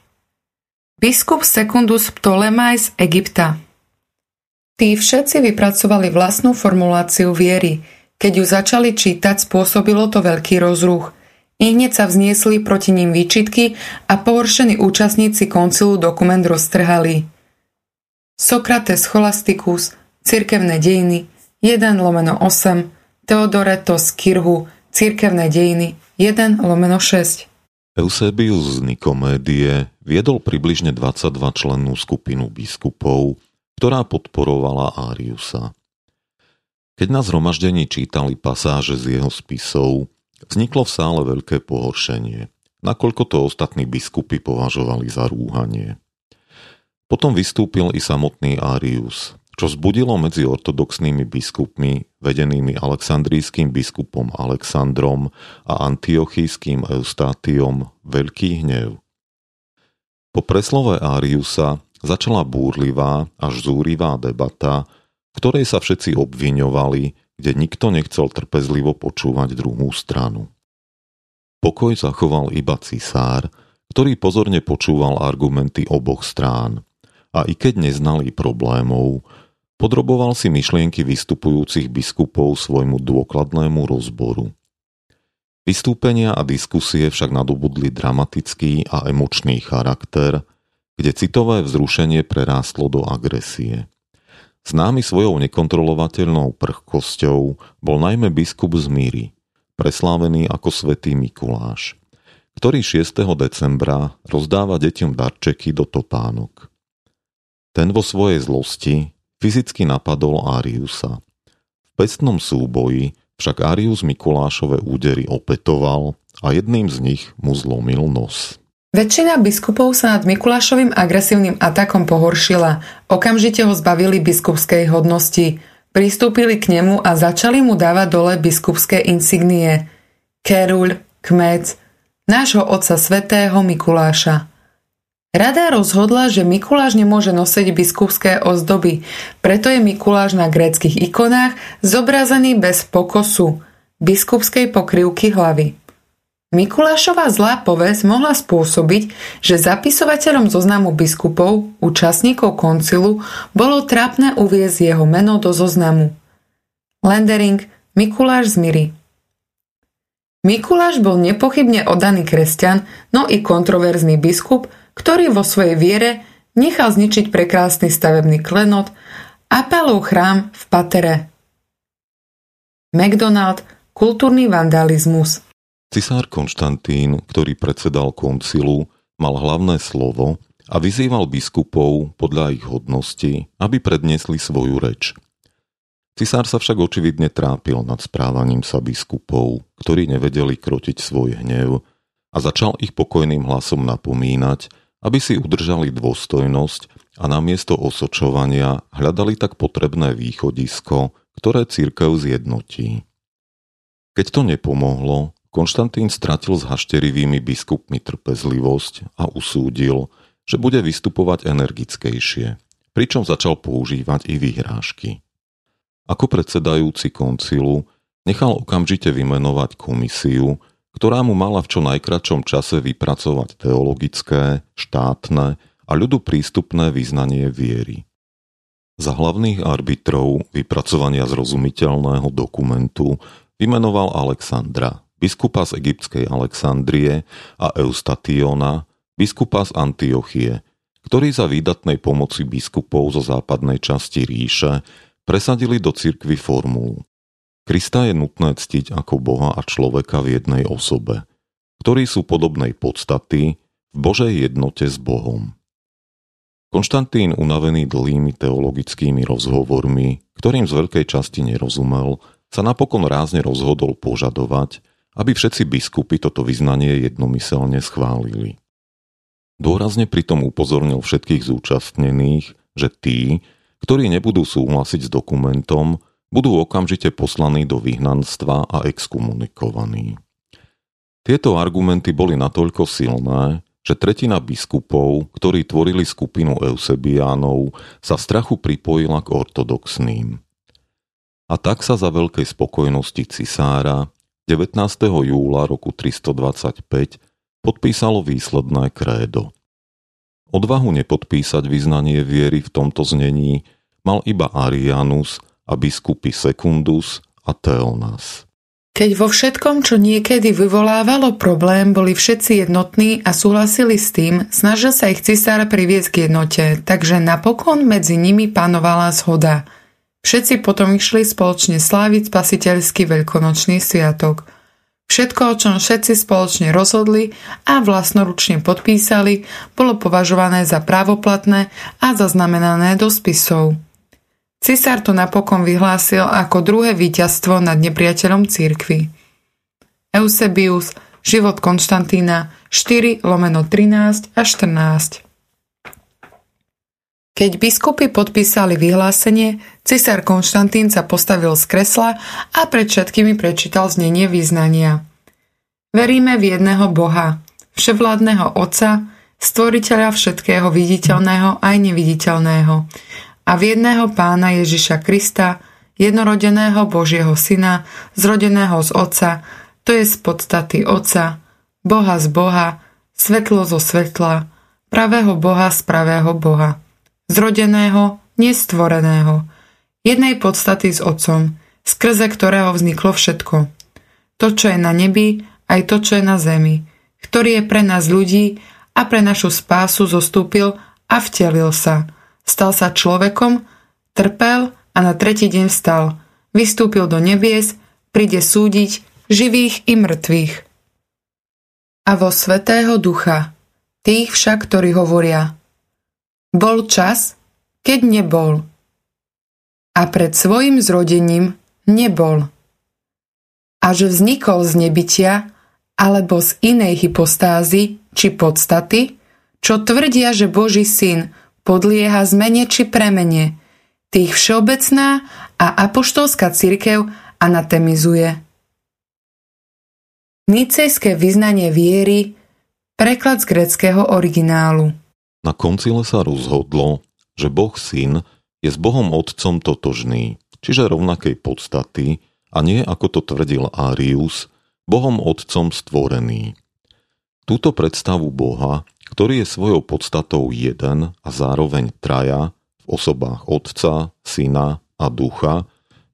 biskup Secundus Ptolemaj z Egypta. Tí všetci vypracovali vlastnú formuláciu viery. Keď ju začali čítať, spôsobilo to veľký rozruch. I hneď sa vzniesli proti ním výčitky a pohoršení účastníci koncilu dokument roztrhali. Sokrates Scholasticus, Cirkevné dejiny, 1 lomeno 8, Teodoretos Kirhu, Cirkevné dejiny, 1 lomeno 6. Eusebius z Nikomédie viedol približne 22 člennú skupinu biskupov, ktorá podporovala Ariusa. Keď na zhromaždení čítali pasáže z jeho spisov, vzniklo v sále veľké pohoršenie, nakoľko to ostatní biskupy považovali za rúhanie. Potom vystúpil i samotný Arius, čo zbudilo medzi ortodoxnými biskupmi, vedenými alexandrijským biskupom Alexandrom a antiochijským Eustátiom, veľký hnev. Po preslove Ariusa začala búrlivá až zúrivá debata, v ktorej sa všetci obviňovali, kde nikto nechcel trpezlivo počúvať druhú stranu. Pokoj zachoval iba cisár, ktorý pozorne počúval argumenty oboch strán a i keď neznali problémov, Podroboval si myšlienky vystupujúcich biskupov svojmu dôkladnému rozboru. Vystúpenia a diskusie však nadobudli dramatický a emočný charakter, kde citové vzrušenie prerástlo do agresie. Známy svojou nekontrolovateľnou prchkosťou bol najmä biskup z Míry, preslávený ako svätý Mikuláš, ktorý 6. decembra rozdáva deťom darčeky do topánok. Ten vo svojej zlosti fyzicky napadol Ariusa. V pestnom súboji však Arius Mikulášove údery opetoval a jedným z nich mu zlomil nos. Väčšina biskupov sa nad Mikulášovým agresívnym atakom pohoršila, okamžite ho zbavili biskupskej hodnosti, pristúpili k nemu a začali mu dávať dole biskupské insignie. Keruľ, kmec, nášho otca svätého Mikuláša. Rada rozhodla, že Mikuláš nemôže nosiť biskupské ozdoby, preto je Mikuláš na gréckých ikonách zobrazený bez pokosu, biskupskej pokrývky hlavy. Mikulášová zlá povesť mohla spôsobiť, že zapisovateľom zoznamu biskupov, účastníkov koncilu, bolo trápne uviezť jeho meno do zoznamu. Lendering Mikuláš z Miry Mikuláš bol nepochybne oddaný kresťan, no i kontroverzný biskup, ktorý vo svojej viere nechal zničiť prekrásny stavebný klenot Apelov chrám v Patere. McDonald Kultúrny vandalizmus Cisár Konštantín, ktorý predsedal koncilu, mal hlavné slovo a vyzýval biskupov podľa ich hodnosti, aby predniesli svoju reč. Cisár sa však očividne trápil nad správaním sa biskupov, ktorí nevedeli krotiť svoj hnev a začal ich pokojným hlasom napomínať, aby si udržali dôstojnosť a namiesto osočovania hľadali tak potrebné východisko, ktoré církev zjednotí. Keď to nepomohlo, Konštantín stratil s hašterivými biskupmi trpezlivosť a usúdil, že bude vystupovať energickejšie, pričom začal používať i vyhrážky. Ako predsedajúci koncilu nechal okamžite vymenovať komisiu, ktorá mu mala v čo najkračom čase vypracovať teologické, štátne a ľudu prístupné vyznanie viery. Za hlavných arbitrov vypracovania zrozumiteľného dokumentu vymenoval Alexandra, biskupa z egyptskej Alexandrie a Eustationa, biskupa z Antiochie, ktorí za výdatnej pomoci biskupov zo západnej časti ríše presadili do cirkvy formulu Krista je nutné ctiť ako Boha a človeka v jednej osobe, ktorí sú podobnej podstaty v Božej jednote s Bohom. Konštantín, unavený dlhými teologickými rozhovormi, ktorým z veľkej časti nerozumel, sa napokon rázne rozhodol požadovať, aby všetci biskupy toto vyznanie jednomyselne schválili. Dôrazne pritom upozornil všetkých zúčastnených, že tí, ktorí nebudú súhlasiť s dokumentom, budú okamžite poslaní do vyhnanstva a exkomunikovaní. Tieto argumenty boli natoľko silné, že tretina biskupov, ktorí tvorili skupinu Eusebiánov, sa strachu pripojila k ortodoxným. A tak sa za veľkej spokojnosti cisára 19. júla roku 325 podpísalo výsledné krédo. Odvahu nepodpísať vyznanie viery v tomto znení mal iba Arianus a biskupy Secundus a Theonas. Keď vo všetkom, čo niekedy vyvolávalo problém, boli všetci jednotní a súhlasili s tým, snažil sa ich cisár priviesť k jednote, takže napokon medzi nimi panovala zhoda. Všetci potom išli spoločne sláviť spasiteľský veľkonočný sviatok. Všetko, o čom všetci spoločne rozhodli a vlastnoručne podpísali, bolo považované za právoplatné a zaznamenané do spisov. Cisár to napokon vyhlásil ako druhé víťazstvo nad nepriateľom církvy. Eusebius, život Konštantína 4 lomeno 13 a 14 Keď biskupy podpísali vyhlásenie, cisár Konštantín sa postavil z kresla a pred všetkými prečítal znenie význania. Veríme v jedného Boha, vševládneho Otca, stvoriteľa všetkého viditeľného aj neviditeľného, a v jedného pána Ježiša Krista, jednorodeného Božieho Syna, zrodeného z Otca, to je z podstaty Otca, Boha z Boha, svetlo zo svetla, pravého Boha z pravého Boha, zrodeného, nestvoreného, jednej podstaty s Otcom, skrze ktorého vzniklo všetko. To, čo je na nebi, aj to, čo je na zemi, ktorý je pre nás ľudí a pre našu spásu zostúpil a vtelil sa – Stal sa človekom, trpel a na tretí deň vstal. Vystúpil do nebies, príde súdiť živých i mŕtvych. A vo Svetého Ducha, tých však, ktorí hovoria, bol čas, keď nebol. A pred svojim zrodením nebol. A že vznikol z nebytia, alebo z inej hypostázy či podstaty, čo tvrdia, že Boží syn podlieha zmene či premene. Tých všeobecná a apoštolská cirkev anatemizuje. Nicejské vyznanie viery Preklad z greckého originálu Na koncile sa rozhodlo, že Boh Syn je s Bohom Otcom totožný, čiže rovnakej podstaty a nie ako to tvrdil Arius, Bohom Otcom stvorený. Túto predstavu Boha ktorý je svojou podstatou jeden a zároveň traja v osobách Otca, Syna a Ducha,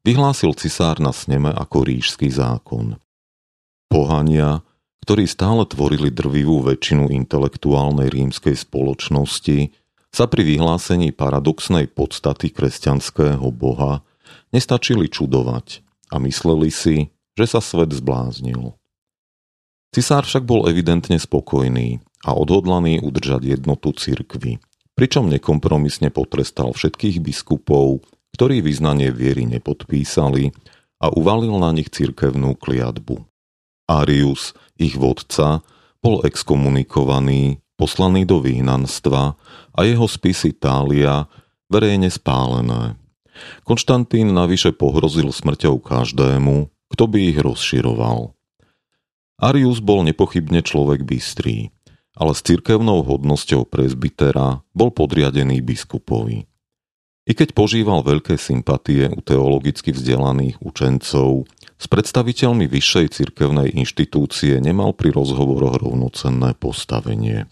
vyhlásil cisár na sneme ako ríšský zákon. Pohania, ktorí stále tvorili drvivú väčšinu intelektuálnej rímskej spoločnosti, sa pri vyhlásení paradoxnej podstaty kresťanského boha nestačili čudovať a mysleli si, že sa svet zbláznil. Cisár však bol evidentne spokojný a odhodlaný udržať jednotu cirkvy, pričom nekompromisne potrestal všetkých biskupov, ktorí vyznanie viery nepodpísali a uvalil na nich cirkevnú kliatbu. Arius, ich vodca, bol exkomunikovaný, poslaný do výhnanstva a jeho spisy Tália verejne spálené. Konštantín navyše pohrozil smrťou každému, kto by ich rozširoval. Arius bol nepochybne človek bystrý ale s cirkevnou hodnosťou prezbytera bol podriadený biskupovi. I keď požíval veľké sympatie u teologicky vzdelaných učencov, s predstaviteľmi vyššej cirkevnej inštitúcie nemal pri rozhovoroch rovnocenné postavenie.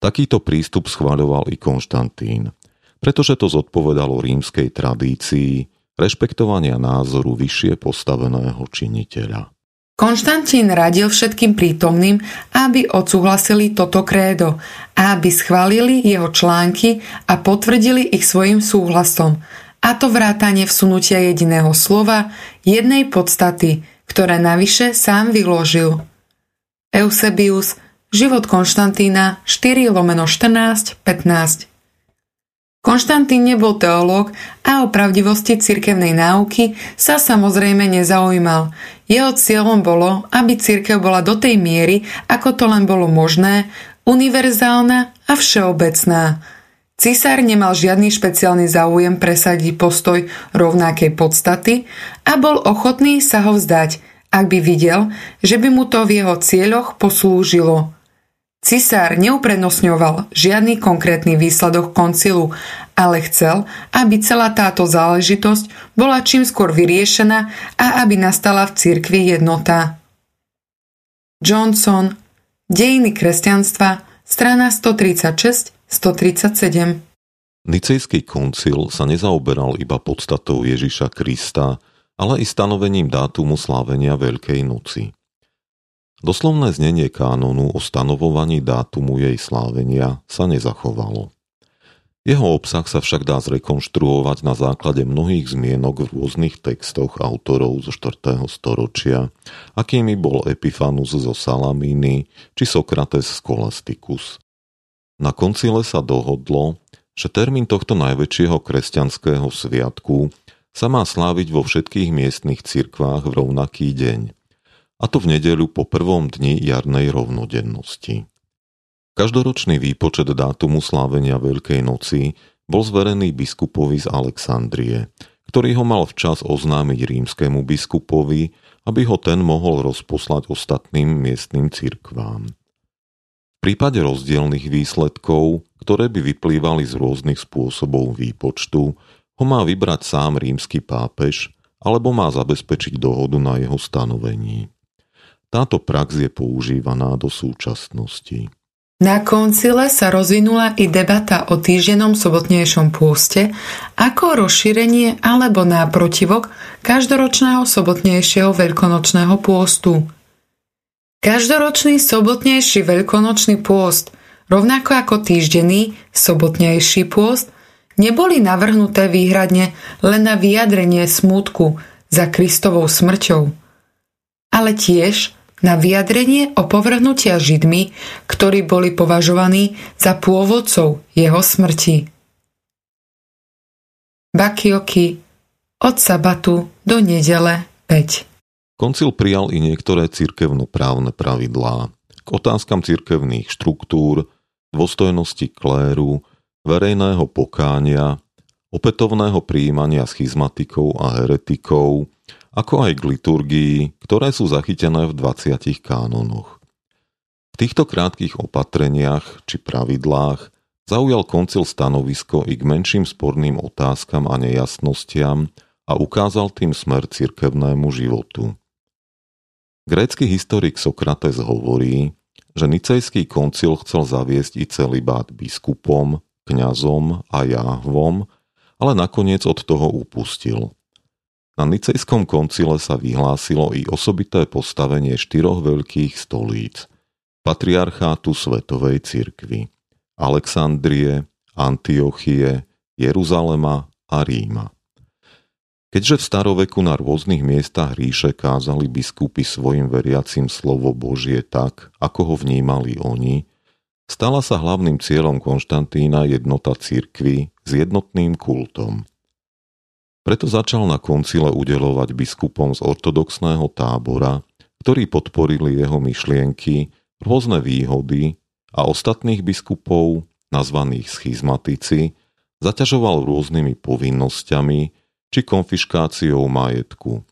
Takýto prístup schváľoval i Konštantín, pretože to zodpovedalo rímskej tradícii rešpektovania názoru vyššie postaveného činiteľa. Konštantín radil všetkým prítomným, aby odsúhlasili toto krédo aby schválili jeho články a potvrdili ich svojim súhlasom, a to vrátanie vsunutia jediného slova, jednej podstaty, ktoré navyše sám vyložil. Eusebius, život Konštantína 4 lomeno 14 15 Konštantín nebol teológ a o pravdivosti cirkevnej náuky sa samozrejme nezaujímal. Jeho cieľom bolo, aby cirkev bola do tej miery, ako to len bolo možné, univerzálna a všeobecná. Cisár nemal žiadny špeciálny záujem presadiť postoj rovnakej podstaty a bol ochotný sa ho vzdať, ak by videl, že by mu to v jeho cieľoch poslúžilo – Cisár neuprednostňoval žiadny konkrétny výsledok koncilu, ale chcel, aby celá táto záležitosť bola čím skôr vyriešená a aby nastala v cirkvi jednota. Johnson Dejiny kresťanstva, strana 136-137 Nicejský koncil sa nezaoberal iba podstatou Ježiša Krista, ale i stanovením dátumu slávenia Veľkej noci. Doslovné znenie kánonu o stanovovaní dátumu jej slávenia sa nezachovalo. Jeho obsah sa však dá zrekonštruovať na základe mnohých zmienok v rôznych textoch autorov zo 4. storočia, akými bol Epifanus zo Salamíny či Sokrates Scholasticus. Na koncile sa dohodlo, že termín tohto najväčšieho kresťanského sviatku sa má sláviť vo všetkých miestnych cirkvách v rovnaký deň, a to v nedeľu po prvom dni jarnej rovnodennosti. Každoročný výpočet dátumu slávenia Veľkej noci bol zverený biskupovi z Alexandrie, ktorý ho mal včas oznámiť rímskému biskupovi, aby ho ten mohol rozposlať ostatným miestnym cirkvám. V prípade rozdielných výsledkov, ktoré by vyplývali z rôznych spôsobov výpočtu, ho má vybrať sám rímsky pápež alebo má zabezpečiť dohodu na jeho stanovení. Táto prax je používaná do súčasnosti. Na koncile sa rozvinula i debata o týždennom sobotnejšom pôste ako rozšírenie alebo náprotivok každoročného sobotnejšieho veľkonočného pôstu. Každoročný sobotnejší veľkonočný pôst, rovnako ako týždenný sobotnejší pôst, neboli navrhnuté výhradne len na vyjadrenie smútku za Kristovou smrťou, ale tiež na vyjadrenie o povrhnutia Židmi, ktorí boli považovaní za pôvodcov jeho smrti. Bakioky od sabatu do nedele 5 Koncil prijal i niektoré cirkevnoprávne pravidlá k otázkam cirkevných štruktúr, dôstojnosti kléru, verejného pokánia, opätovného príjmania schizmatikov a heretikov, ako aj k liturgii, ktoré sú zachytené v 20 kánonoch. V týchto krátkých opatreniach či pravidlách zaujal koncil stanovisko i k menším sporným otázkam a nejasnostiam a ukázal tým smer cirkevnému životu. Grécky historik Sokrates hovorí, že Nicejský koncil chcel zaviesť i celibát biskupom, kňazom a jáhvom, ale nakoniec od toho upustil. Na Nicejskom koncile sa vyhlásilo i osobité postavenie štyroch veľkých stolíc patriarchátu Svetovej cirkvy Alexandrie, Antiochie, Jeruzalema a Ríma. Keďže v staroveku na rôznych miestach ríše kázali biskupy svojim veriacim slovo Božie tak, ako ho vnímali oni, stala sa hlavným cieľom Konštantína jednota cirkvy s jednotným kultom – preto začal na koncile udelovať biskupom z ortodoxného tábora, ktorí podporili jeho myšlienky, rôzne výhody a ostatných biskupov, nazvaných schizmatici, zaťažoval rôznymi povinnosťami či konfiškáciou majetku,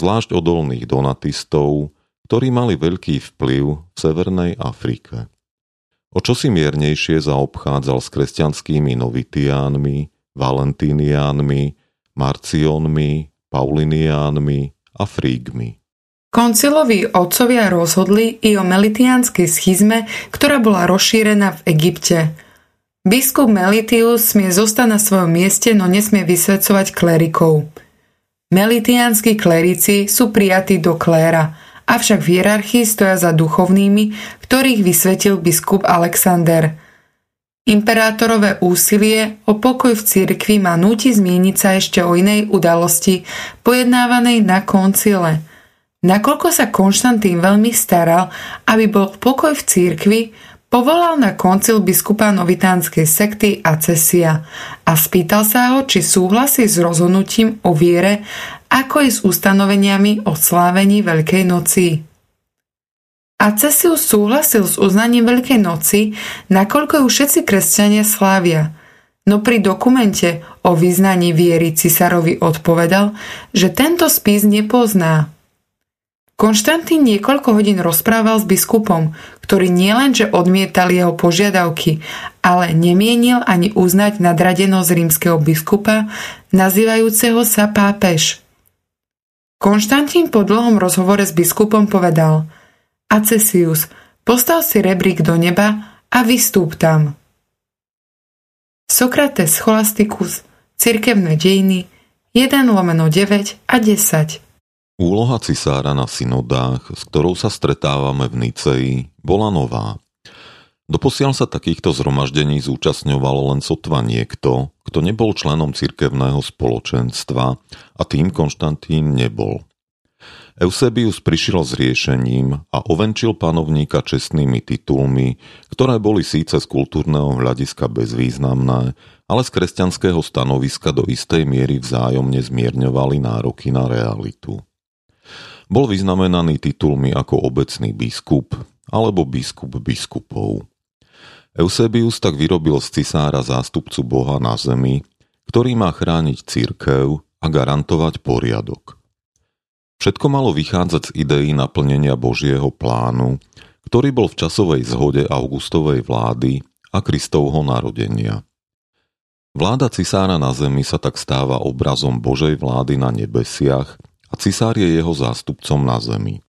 zvlášť odolných donatistov, ktorí mali veľký vplyv v Severnej Afrike. O čosi miernejšie zaobchádzal s kresťanskými novitiánmi, valentíniánmi Marciónmi, Pauliniánmi a Frígmi. Konciloví otcovia rozhodli i o melitianskej schizme, ktorá bola rozšírená v Egypte. Biskup Melitius smie zostať na svojom mieste, no nesmie vysvedcovať klerikov. Melitianskí klerici sú prijatí do kléra, avšak v hierarchii stoja za duchovnými, ktorých vysvetil biskup Alexander – Imperátorové úsilie o pokoj v cirkvi ma núti zmieniť sa ešte o inej udalosti, pojednávanej na koncile. Nakoľko sa Konštantín veľmi staral, aby bol pokoj v cirkvi, povolal na koncil biskupa novitánskej sekty Acesia a spýtal sa ho, či súhlasí s rozhodnutím o viere, ako i s ustanoveniami o slávení Veľkej noci. A Cesius súhlasil s uznaním Veľkej noci, nakoľko ju všetci kresťania slávia. No pri dokumente o vyznaní viery cisárovi odpovedal, že tento spis nepozná. Konštantín niekoľko hodín rozprával s biskupom, ktorý nielenže odmietal jeho požiadavky, ale nemienil ani uznať nadradenosť rímskeho biskupa, nazývajúceho sa pápež. Konštantín po dlhom rozhovore s biskupom povedal Acesius, postav si rebrík do neba a vystúp tam. Sokrates Scholasticus, Cirkevné dejiny, 1 lomeno 9 a 10 Úloha cisára na synodách, s ktorou sa stretávame v Niceji, bola nová. Doposiaľ sa takýchto zhromaždení zúčastňovalo len sotva niekto, kto nebol členom cirkevného spoločenstva a tým Konštantín nebol. Eusebius prišiel s riešením a ovenčil panovníka čestnými titulmi, ktoré boli síce z kultúrneho hľadiska bezvýznamné, ale z kresťanského stanoviska do istej miery vzájomne zmierňovali nároky na realitu. Bol vyznamenaný titulmi ako obecný biskup alebo biskup biskupov. Eusebius tak vyrobil z cisára zástupcu Boha na zemi, ktorý má chrániť církev a garantovať poriadok. Všetko malo vychádzať z ideí naplnenia Božieho plánu, ktorý bol v časovej zhode Augustovej vlády a Kristovho narodenia. Vláda cisára na zemi sa tak stáva obrazom Božej vlády na nebesiach a cisár je jeho zástupcom na zemi.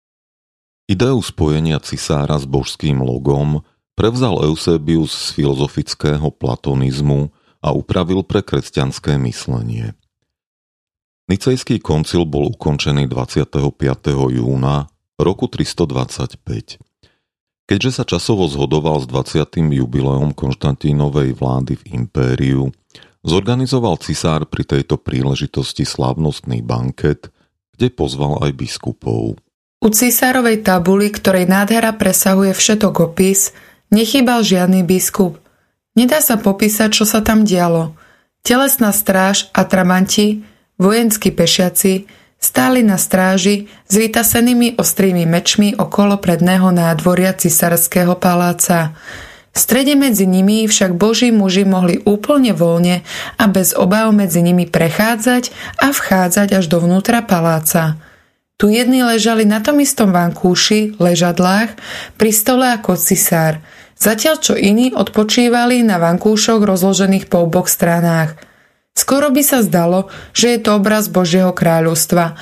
Ideu spojenia cisára s božským logom prevzal Eusebius z filozofického platonizmu a upravil pre kresťanské myslenie. Nicejský koncil bol ukončený 25. júna roku 325. Keďže sa časovo zhodoval s 20. jubileom Konštantínovej vlády v impériu, zorganizoval cisár pri tejto príležitosti slávnostný banket, kde pozval aj biskupov. U cisárovej tabuli, ktorej nádhera presahuje všetok opis, nechýbal žiadny biskup. Nedá sa popísať, čo sa tam dialo. Telesná stráž a tramanti, vojenskí pešiaci, stáli na stráži s vytasenými ostrými mečmi okolo predného nádvoria cisárskeho paláca. V strede medzi nimi však boží muži mohli úplne voľne a bez obáv medzi nimi prechádzať a vchádzať až dovnútra paláca. Tu jedni ležali na tom istom vankúši, ležadlách, pri stole ako cisár, zatiaľ čo iní odpočívali na vankúšoch rozložených po oboch stranách. Skoro by sa zdalo, že je to obraz Božieho kráľovstva,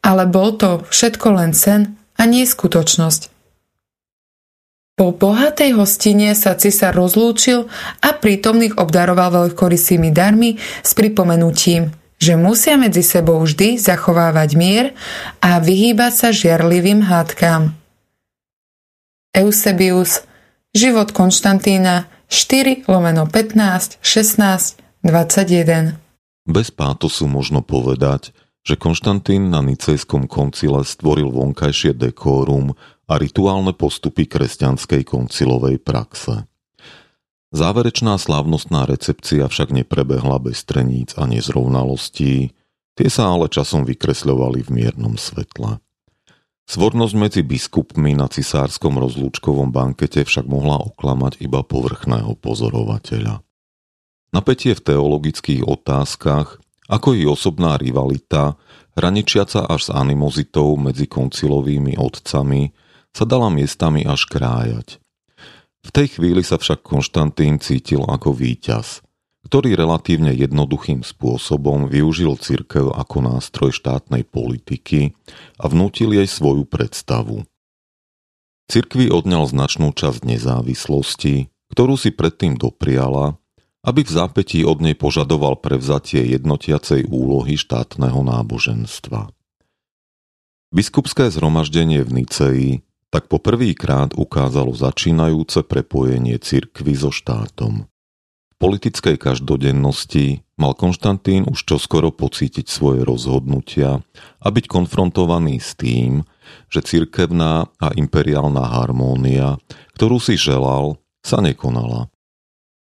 ale bol to všetko len sen a nie skutočnosť. Po bohatej hostine sa cisár rozlúčil a prítomných obdaroval veľkorysými darmi s pripomenutím, že musia medzi sebou vždy zachovávať mier a vyhýbať sa žiarlivým hádkám. Eusebius, život Konštantína 4 lomeno 15, 16, 21 Bez pátosu možno povedať, že Konštantín na Nicejskom koncile stvoril vonkajšie dekórum a rituálne postupy kresťanskej koncilovej praxe. Záverečná slávnostná recepcia však neprebehla bez treníc a nezrovnalostí, tie sa ale časom vykresľovali v miernom svetle. Svornosť medzi biskupmi na cisárskom rozlúčkovom bankete však mohla oklamať iba povrchného pozorovateľa. Napätie v teologických otázkach, ako i osobná rivalita, hraničiaca až s animozitou medzi koncilovými otcami, sa dala miestami až krájať. V tej chvíli sa však Konštantín cítil ako víťaz, ktorý relatívne jednoduchým spôsobom využil cirkev ako nástroj štátnej politiky a vnútil jej svoju predstavu. Cirkvi odňal značnú časť nezávislosti, ktorú si predtým dopriala, aby v zápätí od nej požadoval prevzatie jednotiacej úlohy štátneho náboženstva. Biskupské zhromaždenie v Niceji tak po prvýkrát ukázalo začínajúce prepojenie cirkvy so štátom. V politickej každodennosti mal Konštantín už čoskoro pocítiť svoje rozhodnutia a byť konfrontovaný s tým, že cirkevná a imperiálna harmónia, ktorú si želal, sa nekonala.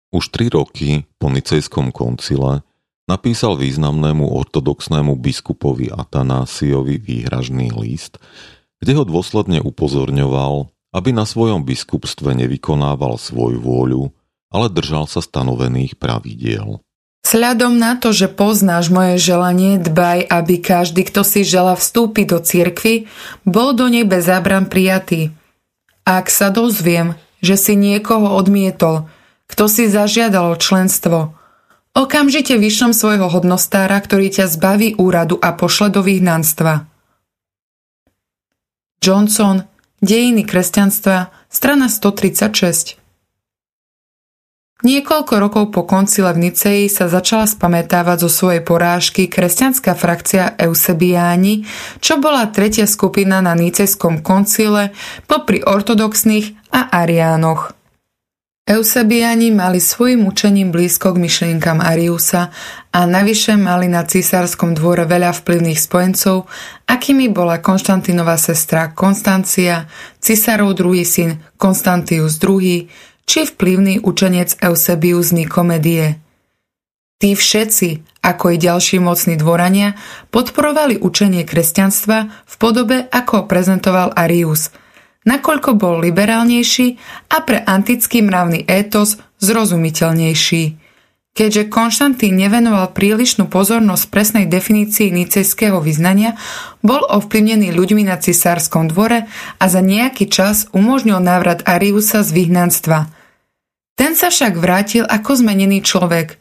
Už tri roky po Nicejskom koncile napísal významnému ortodoxnému biskupovi Atanásiovi výhražný list, kde ho dôsledne upozorňoval, aby na svojom biskupstve nevykonával svoju vôľu, ale držal sa stanovených pravidiel. Sľadom na to, že poznáš moje želanie, dbaj, aby každý, kto si žela vstúpiť do cirkvy, bol do nej bez zábran prijatý. Ak sa dozviem, že si niekoho odmietol, kto si zažiadal členstvo, okamžite vyšlom svojho hodnostára, ktorý ťa zbaví úradu a pošle do vyhnanstva. Johnson, Dejiny kresťanstva, strana 136 Niekoľko rokov po koncile v Niceji sa začala spamätávať zo svojej porážky kresťanská frakcia Eusebiáni, čo bola tretia skupina na Nicejskom koncile popri ortodoxných a ariánoch. Eusebiáni mali svojim učením blízko k myšlienkam Ariusa a navyše mali na císarskom dvore veľa vplyvných spojencov, akými bola Konštantinová sestra Konstancia, císarov druhý syn Konstantius II, či vplyvný učenec Eusebius Nikomedie. Tí všetci, ako i ďalší mocní dvorania, podporovali učenie kresťanstva v podobe, ako prezentoval Arius, nakoľko bol liberálnejší a pre antický mravný étos zrozumiteľnejší. Keďže Konštantín nevenoval prílišnú pozornosť presnej definícii nicejského vyznania, bol ovplyvnený ľuďmi na cisárskom dvore a za nejaký čas umožnil návrat Ariusa z vyhnanstva – ten sa však vrátil ako zmenený človek.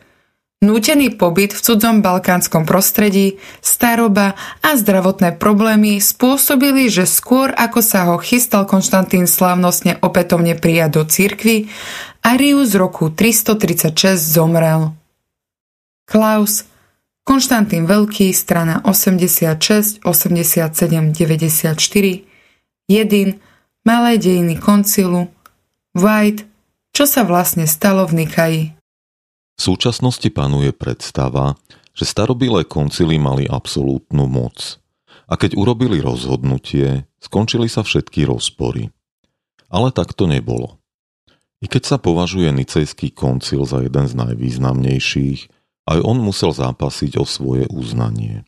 Nútený pobyt v cudzom balkánskom prostredí, staroba a zdravotné problémy spôsobili, že skôr ako sa ho chystal Konštantín slávnostne opätovne prijať do cirkvy, Arius roku 336 zomrel. Klaus Konštantín Veľký, strana 86, 87, 94, Jedin, Malé dejiny koncilu, White, čo sa vlastne stalo v Nikaji. V súčasnosti panuje predstava, že starobilé koncily mali absolútnu moc. A keď urobili rozhodnutie, skončili sa všetky rozpory. Ale tak to nebolo. I keď sa považuje Nicejský koncil za jeden z najvýznamnejších, aj on musel zápasiť o svoje uznanie.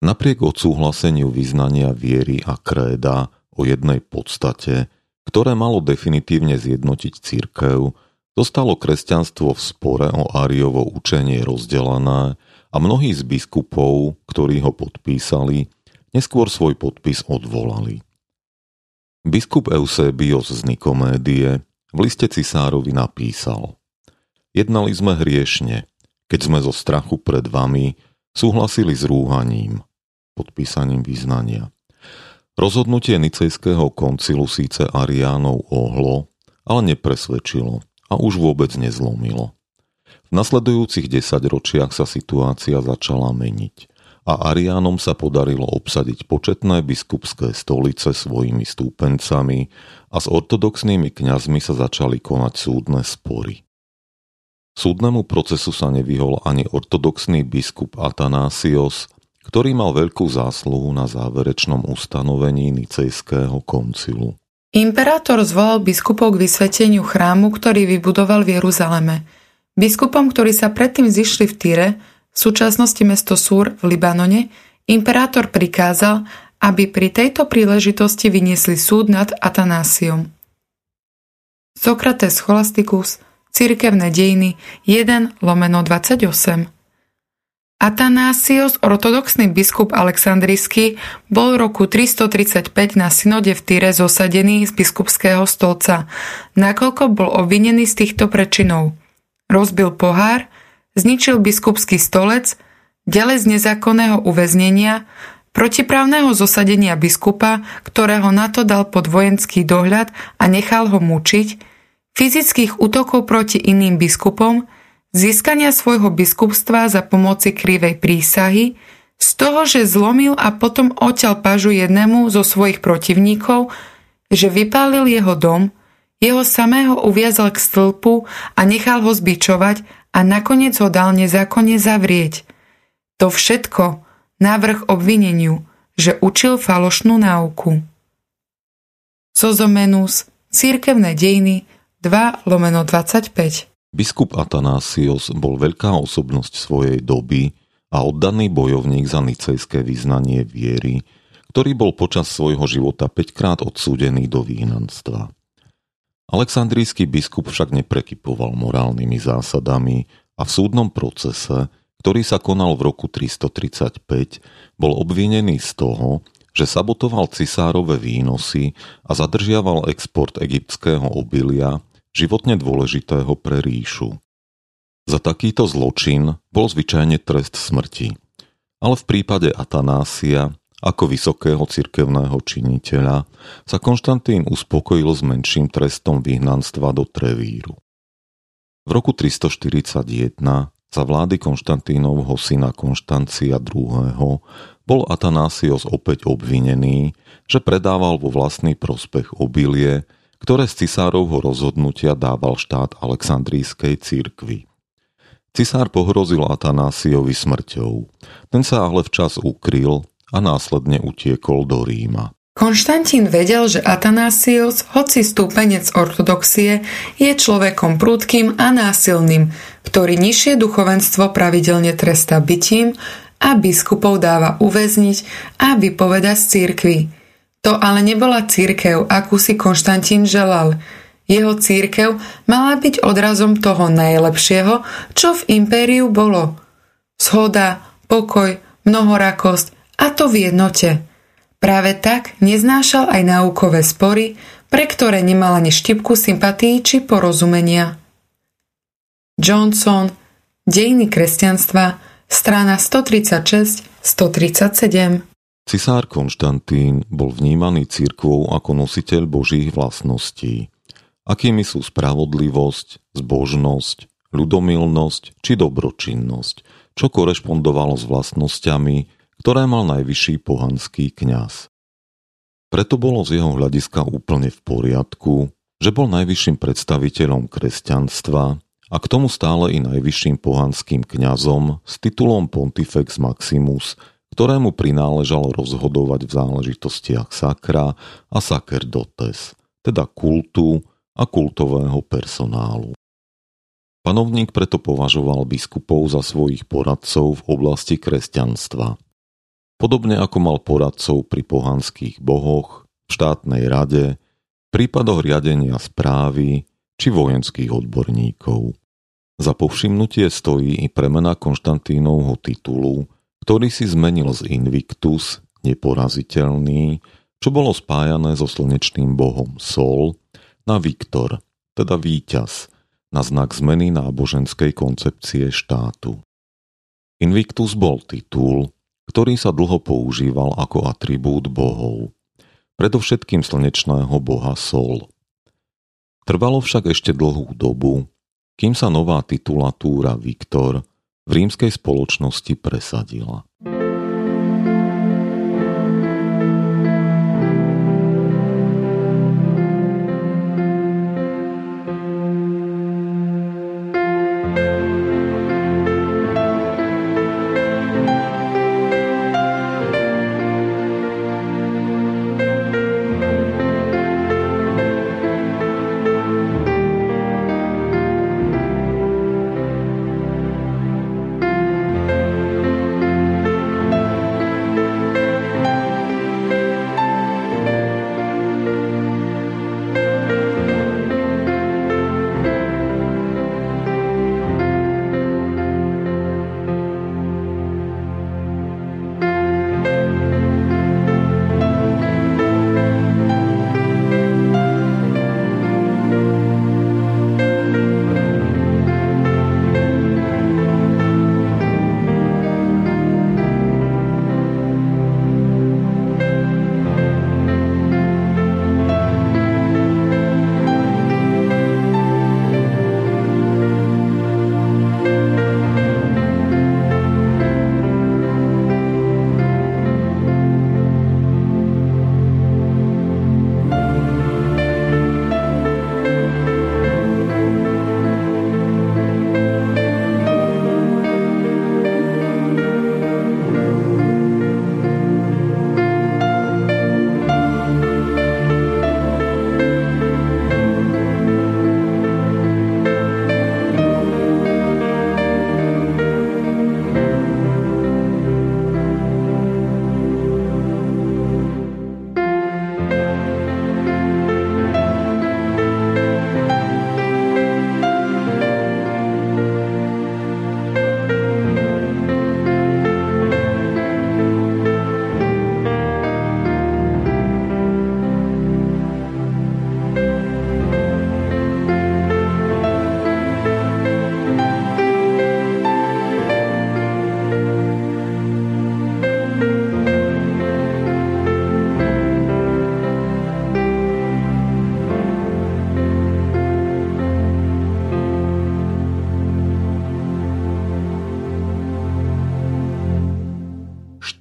Napriek odsúhlaseniu vyznania viery a kréda o jednej podstate ktoré malo definitívne zjednotiť církev, dostalo kresťanstvo v spore o Ariovo učenie rozdelené a mnohí z biskupov, ktorí ho podpísali, neskôr svoj podpis odvolali. Biskup Eusebios z Nikomédie v liste cisárovi napísal Jednali sme hriešne, keď sme zo strachu pred vami súhlasili s rúhaním, podpísaním vyznania. Rozhodnutie Nicejského koncilu síce Ariánov ohlo, ale nepresvedčilo a už vôbec nezlomilo. V nasledujúcich desaťročiach sa situácia začala meniť a Ariánom sa podarilo obsadiť početné biskupské stolice svojimi stúpencami a s ortodoxnými kňazmi sa začali konať súdne spory. Súdnemu procesu sa nevyhol ani ortodoxný biskup Atanásios, ktorý mal veľkú zásluhu na záverečnom ustanovení Nicejského koncilu. Imperátor zvolal biskupov k vysveteniu chrámu, ktorý vybudoval v Jeruzaleme. Biskupom, ktorí sa predtým zišli v Tyre, v súčasnosti mesto Súr v Libanone, imperátor prikázal, aby pri tejto príležitosti vyniesli súd nad Atanásiom. Sokrates Scholasticus, Cirkevné dejiny 1 lomeno 28 Atanásios, ortodoxný biskup Aleksandrijský, bol v roku 335 na synode v Týre zosadený z biskupského stolca, nakoľko bol obvinený z týchto prečinov. Rozbil pohár, zničil biskupský stolec, ďalej z nezákonného uväznenia, protiprávneho zosadenia biskupa, ktorého na to dal pod vojenský dohľad a nechal ho mučiť, fyzických útokov proti iným biskupom, získania svojho biskupstva za pomoci krivej prísahy, z toho, že zlomil a potom oťal pažu jednému zo svojich protivníkov, že vypálil jeho dom, jeho samého uviazal k stĺpu a nechal ho zbičovať a nakoniec ho dal nezákonne zavrieť. To všetko návrh obvineniu, že učil falošnú náuku. Sozomenus, Církevné dejiny 2 lomeno 25 Biskup Atanásios bol veľká osobnosť svojej doby a oddaný bojovník za nicejské vyznanie viery, ktorý bol počas svojho života 5 krát odsúdený do výhnanstva. Aleksandrijský biskup však neprekypoval morálnymi zásadami a v súdnom procese, ktorý sa konal v roku 335, bol obvinený z toho, že sabotoval cisárove výnosy a zadržiaval export egyptského obilia, životne dôležitého pre ríšu. Za takýto zločin bol zvyčajne trest smrti. Ale v prípade Atanásia, ako vysokého cirkevného činiteľa, sa Konštantín uspokojil s menším trestom vyhnanstva do Trevíru. V roku 341 za vlády Konštantínovho syna Konštancia II. bol Atanásios opäť obvinený, že predával vo vlastný prospech obilie, ktoré z cisárovho rozhodnutia dával štát Aleksandrijskej církvy. Cisár pohrozil Atanásiovi smrťou. Ten sa ale včas ukryl a následne utiekol do Ríma. Konštantín vedel, že Atanásios, hoci stúpenec ortodoxie, je človekom prúdkým a násilným, ktorý nižšie duchovenstvo pravidelne trestá bytím a biskupov dáva uväzniť a vypovedať z církvy. To ale nebola církev, akú si Konštantín želal. Jeho církev mala byť odrazom toho najlepšieho, čo v impériu bolo. Schoda, pokoj, mnohorakosť a to v jednote – Práve tak neznášal aj náukové spory, pre ktoré nemal ani štipku sympatí či porozumenia. Johnson, Dejiny kresťanstva, strana 136-137 Cisár Konštantín bol vnímaný církvou ako nositeľ božích vlastností, akými sú spravodlivosť, zbožnosť, ľudomilnosť či dobročinnosť, čo korešpondovalo s vlastnosťami, ktoré mal najvyšší pohanský kňaz. Preto bolo z jeho hľadiska úplne v poriadku, že bol najvyšším predstaviteľom kresťanstva a k tomu stále i najvyšším pohanským kňazom s titulom Pontifex Maximus, ktorému prináležalo rozhodovať v záležitostiach sakra a sacerdotes, teda kultu a kultového personálu. Panovník preto považoval biskupov za svojich poradcov v oblasti kresťanstva Podobne ako mal poradcov pri pohanských bohoch, v štátnej rade, v prípadoch riadenia správy či vojenských odborníkov. Za povšimnutie stojí i premena Konštantínovho titulu, ktorý si zmenil z Invictus, neporaziteľný, čo bolo spájané so slnečným bohom Sol, na Viktor, teda víťaz, na znak zmeny náboženskej koncepcie štátu. Invictus bol titul, ktorý sa dlho používal ako atribút bohov, predovšetkým slnečného boha Sol. Trvalo však ešte dlhú dobu, kým sa nová titulatúra Viktor v rímskej spoločnosti presadila.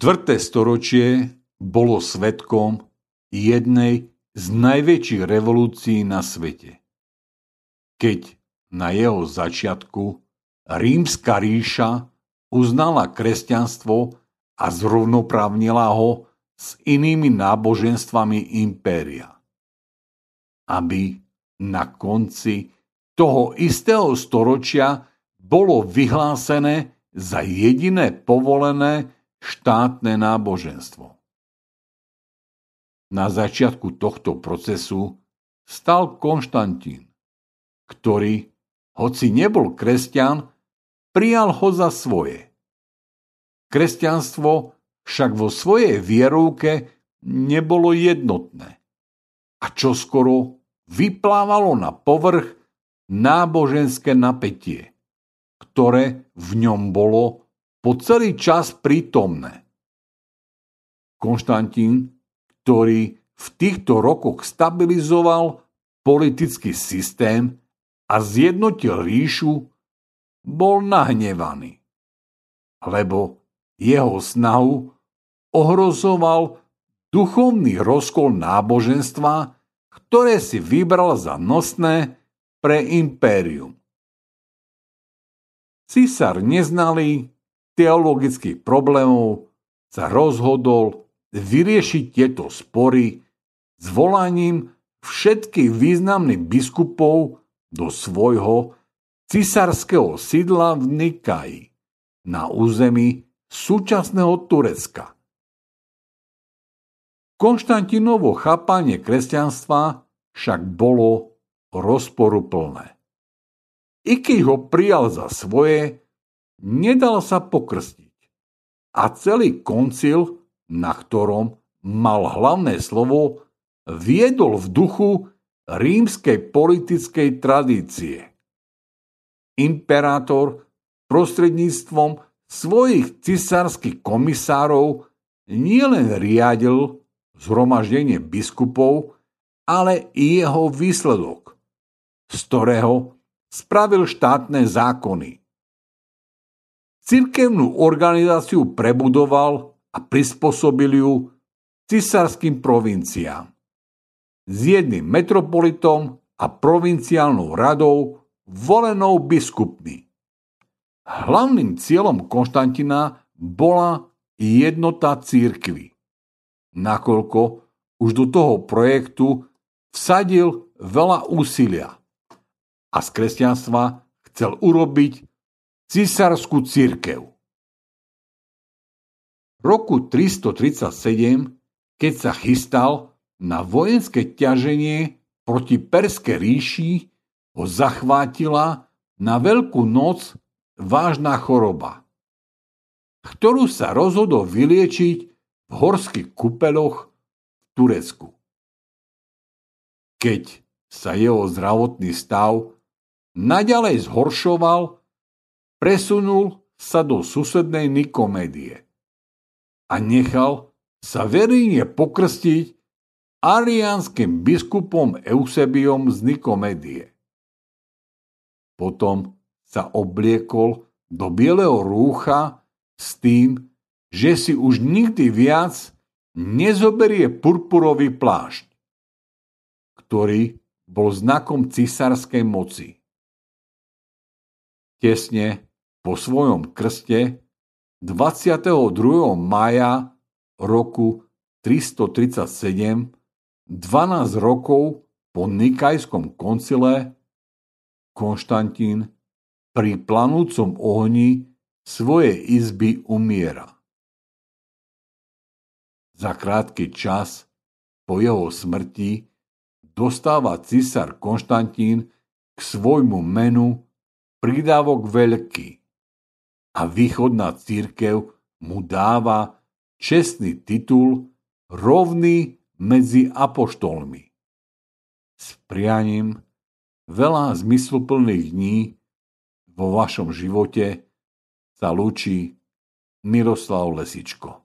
Štvrté storočie bolo svetkom jednej z najväčších revolúcií na svete. Keď na jeho začiatku rímska ríša uznala kresťanstvo a zrovnoprávnila ho s inými náboženstvami impéria. Aby na konci toho istého storočia bolo vyhlásené za jediné povolené štátne náboženstvo. Na začiatku tohto procesu stal Konštantín, ktorý, hoci nebol kresťan, prijal ho za svoje. Kresťanstvo však vo svojej vierovke nebolo jednotné a čoskoro vyplávalo na povrch náboženské napätie, ktoré v ňom bolo po celý čas prítomné. Konštantín, ktorý v týchto rokoch stabilizoval politický systém a zjednotil ríšu, bol nahnevaný, lebo jeho snahu ohrozoval duchovný rozkol náboženstva, ktoré si vybral za nosné pre impérium. Císar neznalý teologických problémov sa rozhodol vyriešiť tieto spory zvolaním všetkých významných biskupov do svojho cisárskeho sídla v Nikaji na území súčasného Turecka. Konštantinovo chápanie kresťanstva však bolo rozporuplné. I keď ho prijal za svoje, nedal sa pokrstiť. A celý koncil, na ktorom mal hlavné slovo, viedol v duchu rímskej politickej tradície. Imperátor prostredníctvom svojich cisárskych komisárov nielen riadil zhromaždenie biskupov, ale i jeho výsledok z ktorého spravil štátne zákony. Cirkevnú organizáciu prebudoval a prispôsobil ju cisárským provinciám. S jedným metropolitom a provinciálnou radou volenou biskupmi. Hlavným cieľom Konštantina bola jednota církvy. Nakoľko už do toho projektu vsadil veľa úsilia a z kresťanstva chcel urobiť císarskú církev. V roku 337, keď sa chystal na vojenské ťaženie proti Perskej ríši, ho zachvátila na Veľkú noc vážna choroba, ktorú sa rozhodol vyliečiť v horských kupeloch v Turecku. Keď sa jeho zdravotný stav naďalej zhoršoval, presunul sa do susednej Nikomédie a nechal sa verejne pokrstiť ariánskym biskupom Eusebiom z Nikomédie. Potom sa obliekol do bieleho rúcha s tým, že si už nikdy viac nezoberie purpurový plášť, ktorý bol znakom cisárskej moci tesne po svojom krste 22. maja roku 337, 12 rokov po Nikajskom koncile, Konštantín pri planúcom ohni svojej izby umiera. Za krátky čas po jeho smrti dostáva císar Konštantín k svojmu menu prídavok veľký a východná církev mu dáva čestný titul rovný medzi apoštolmi. S prianím veľa zmysluplných dní vo vašom živote sa lúči Miroslav Lesičko.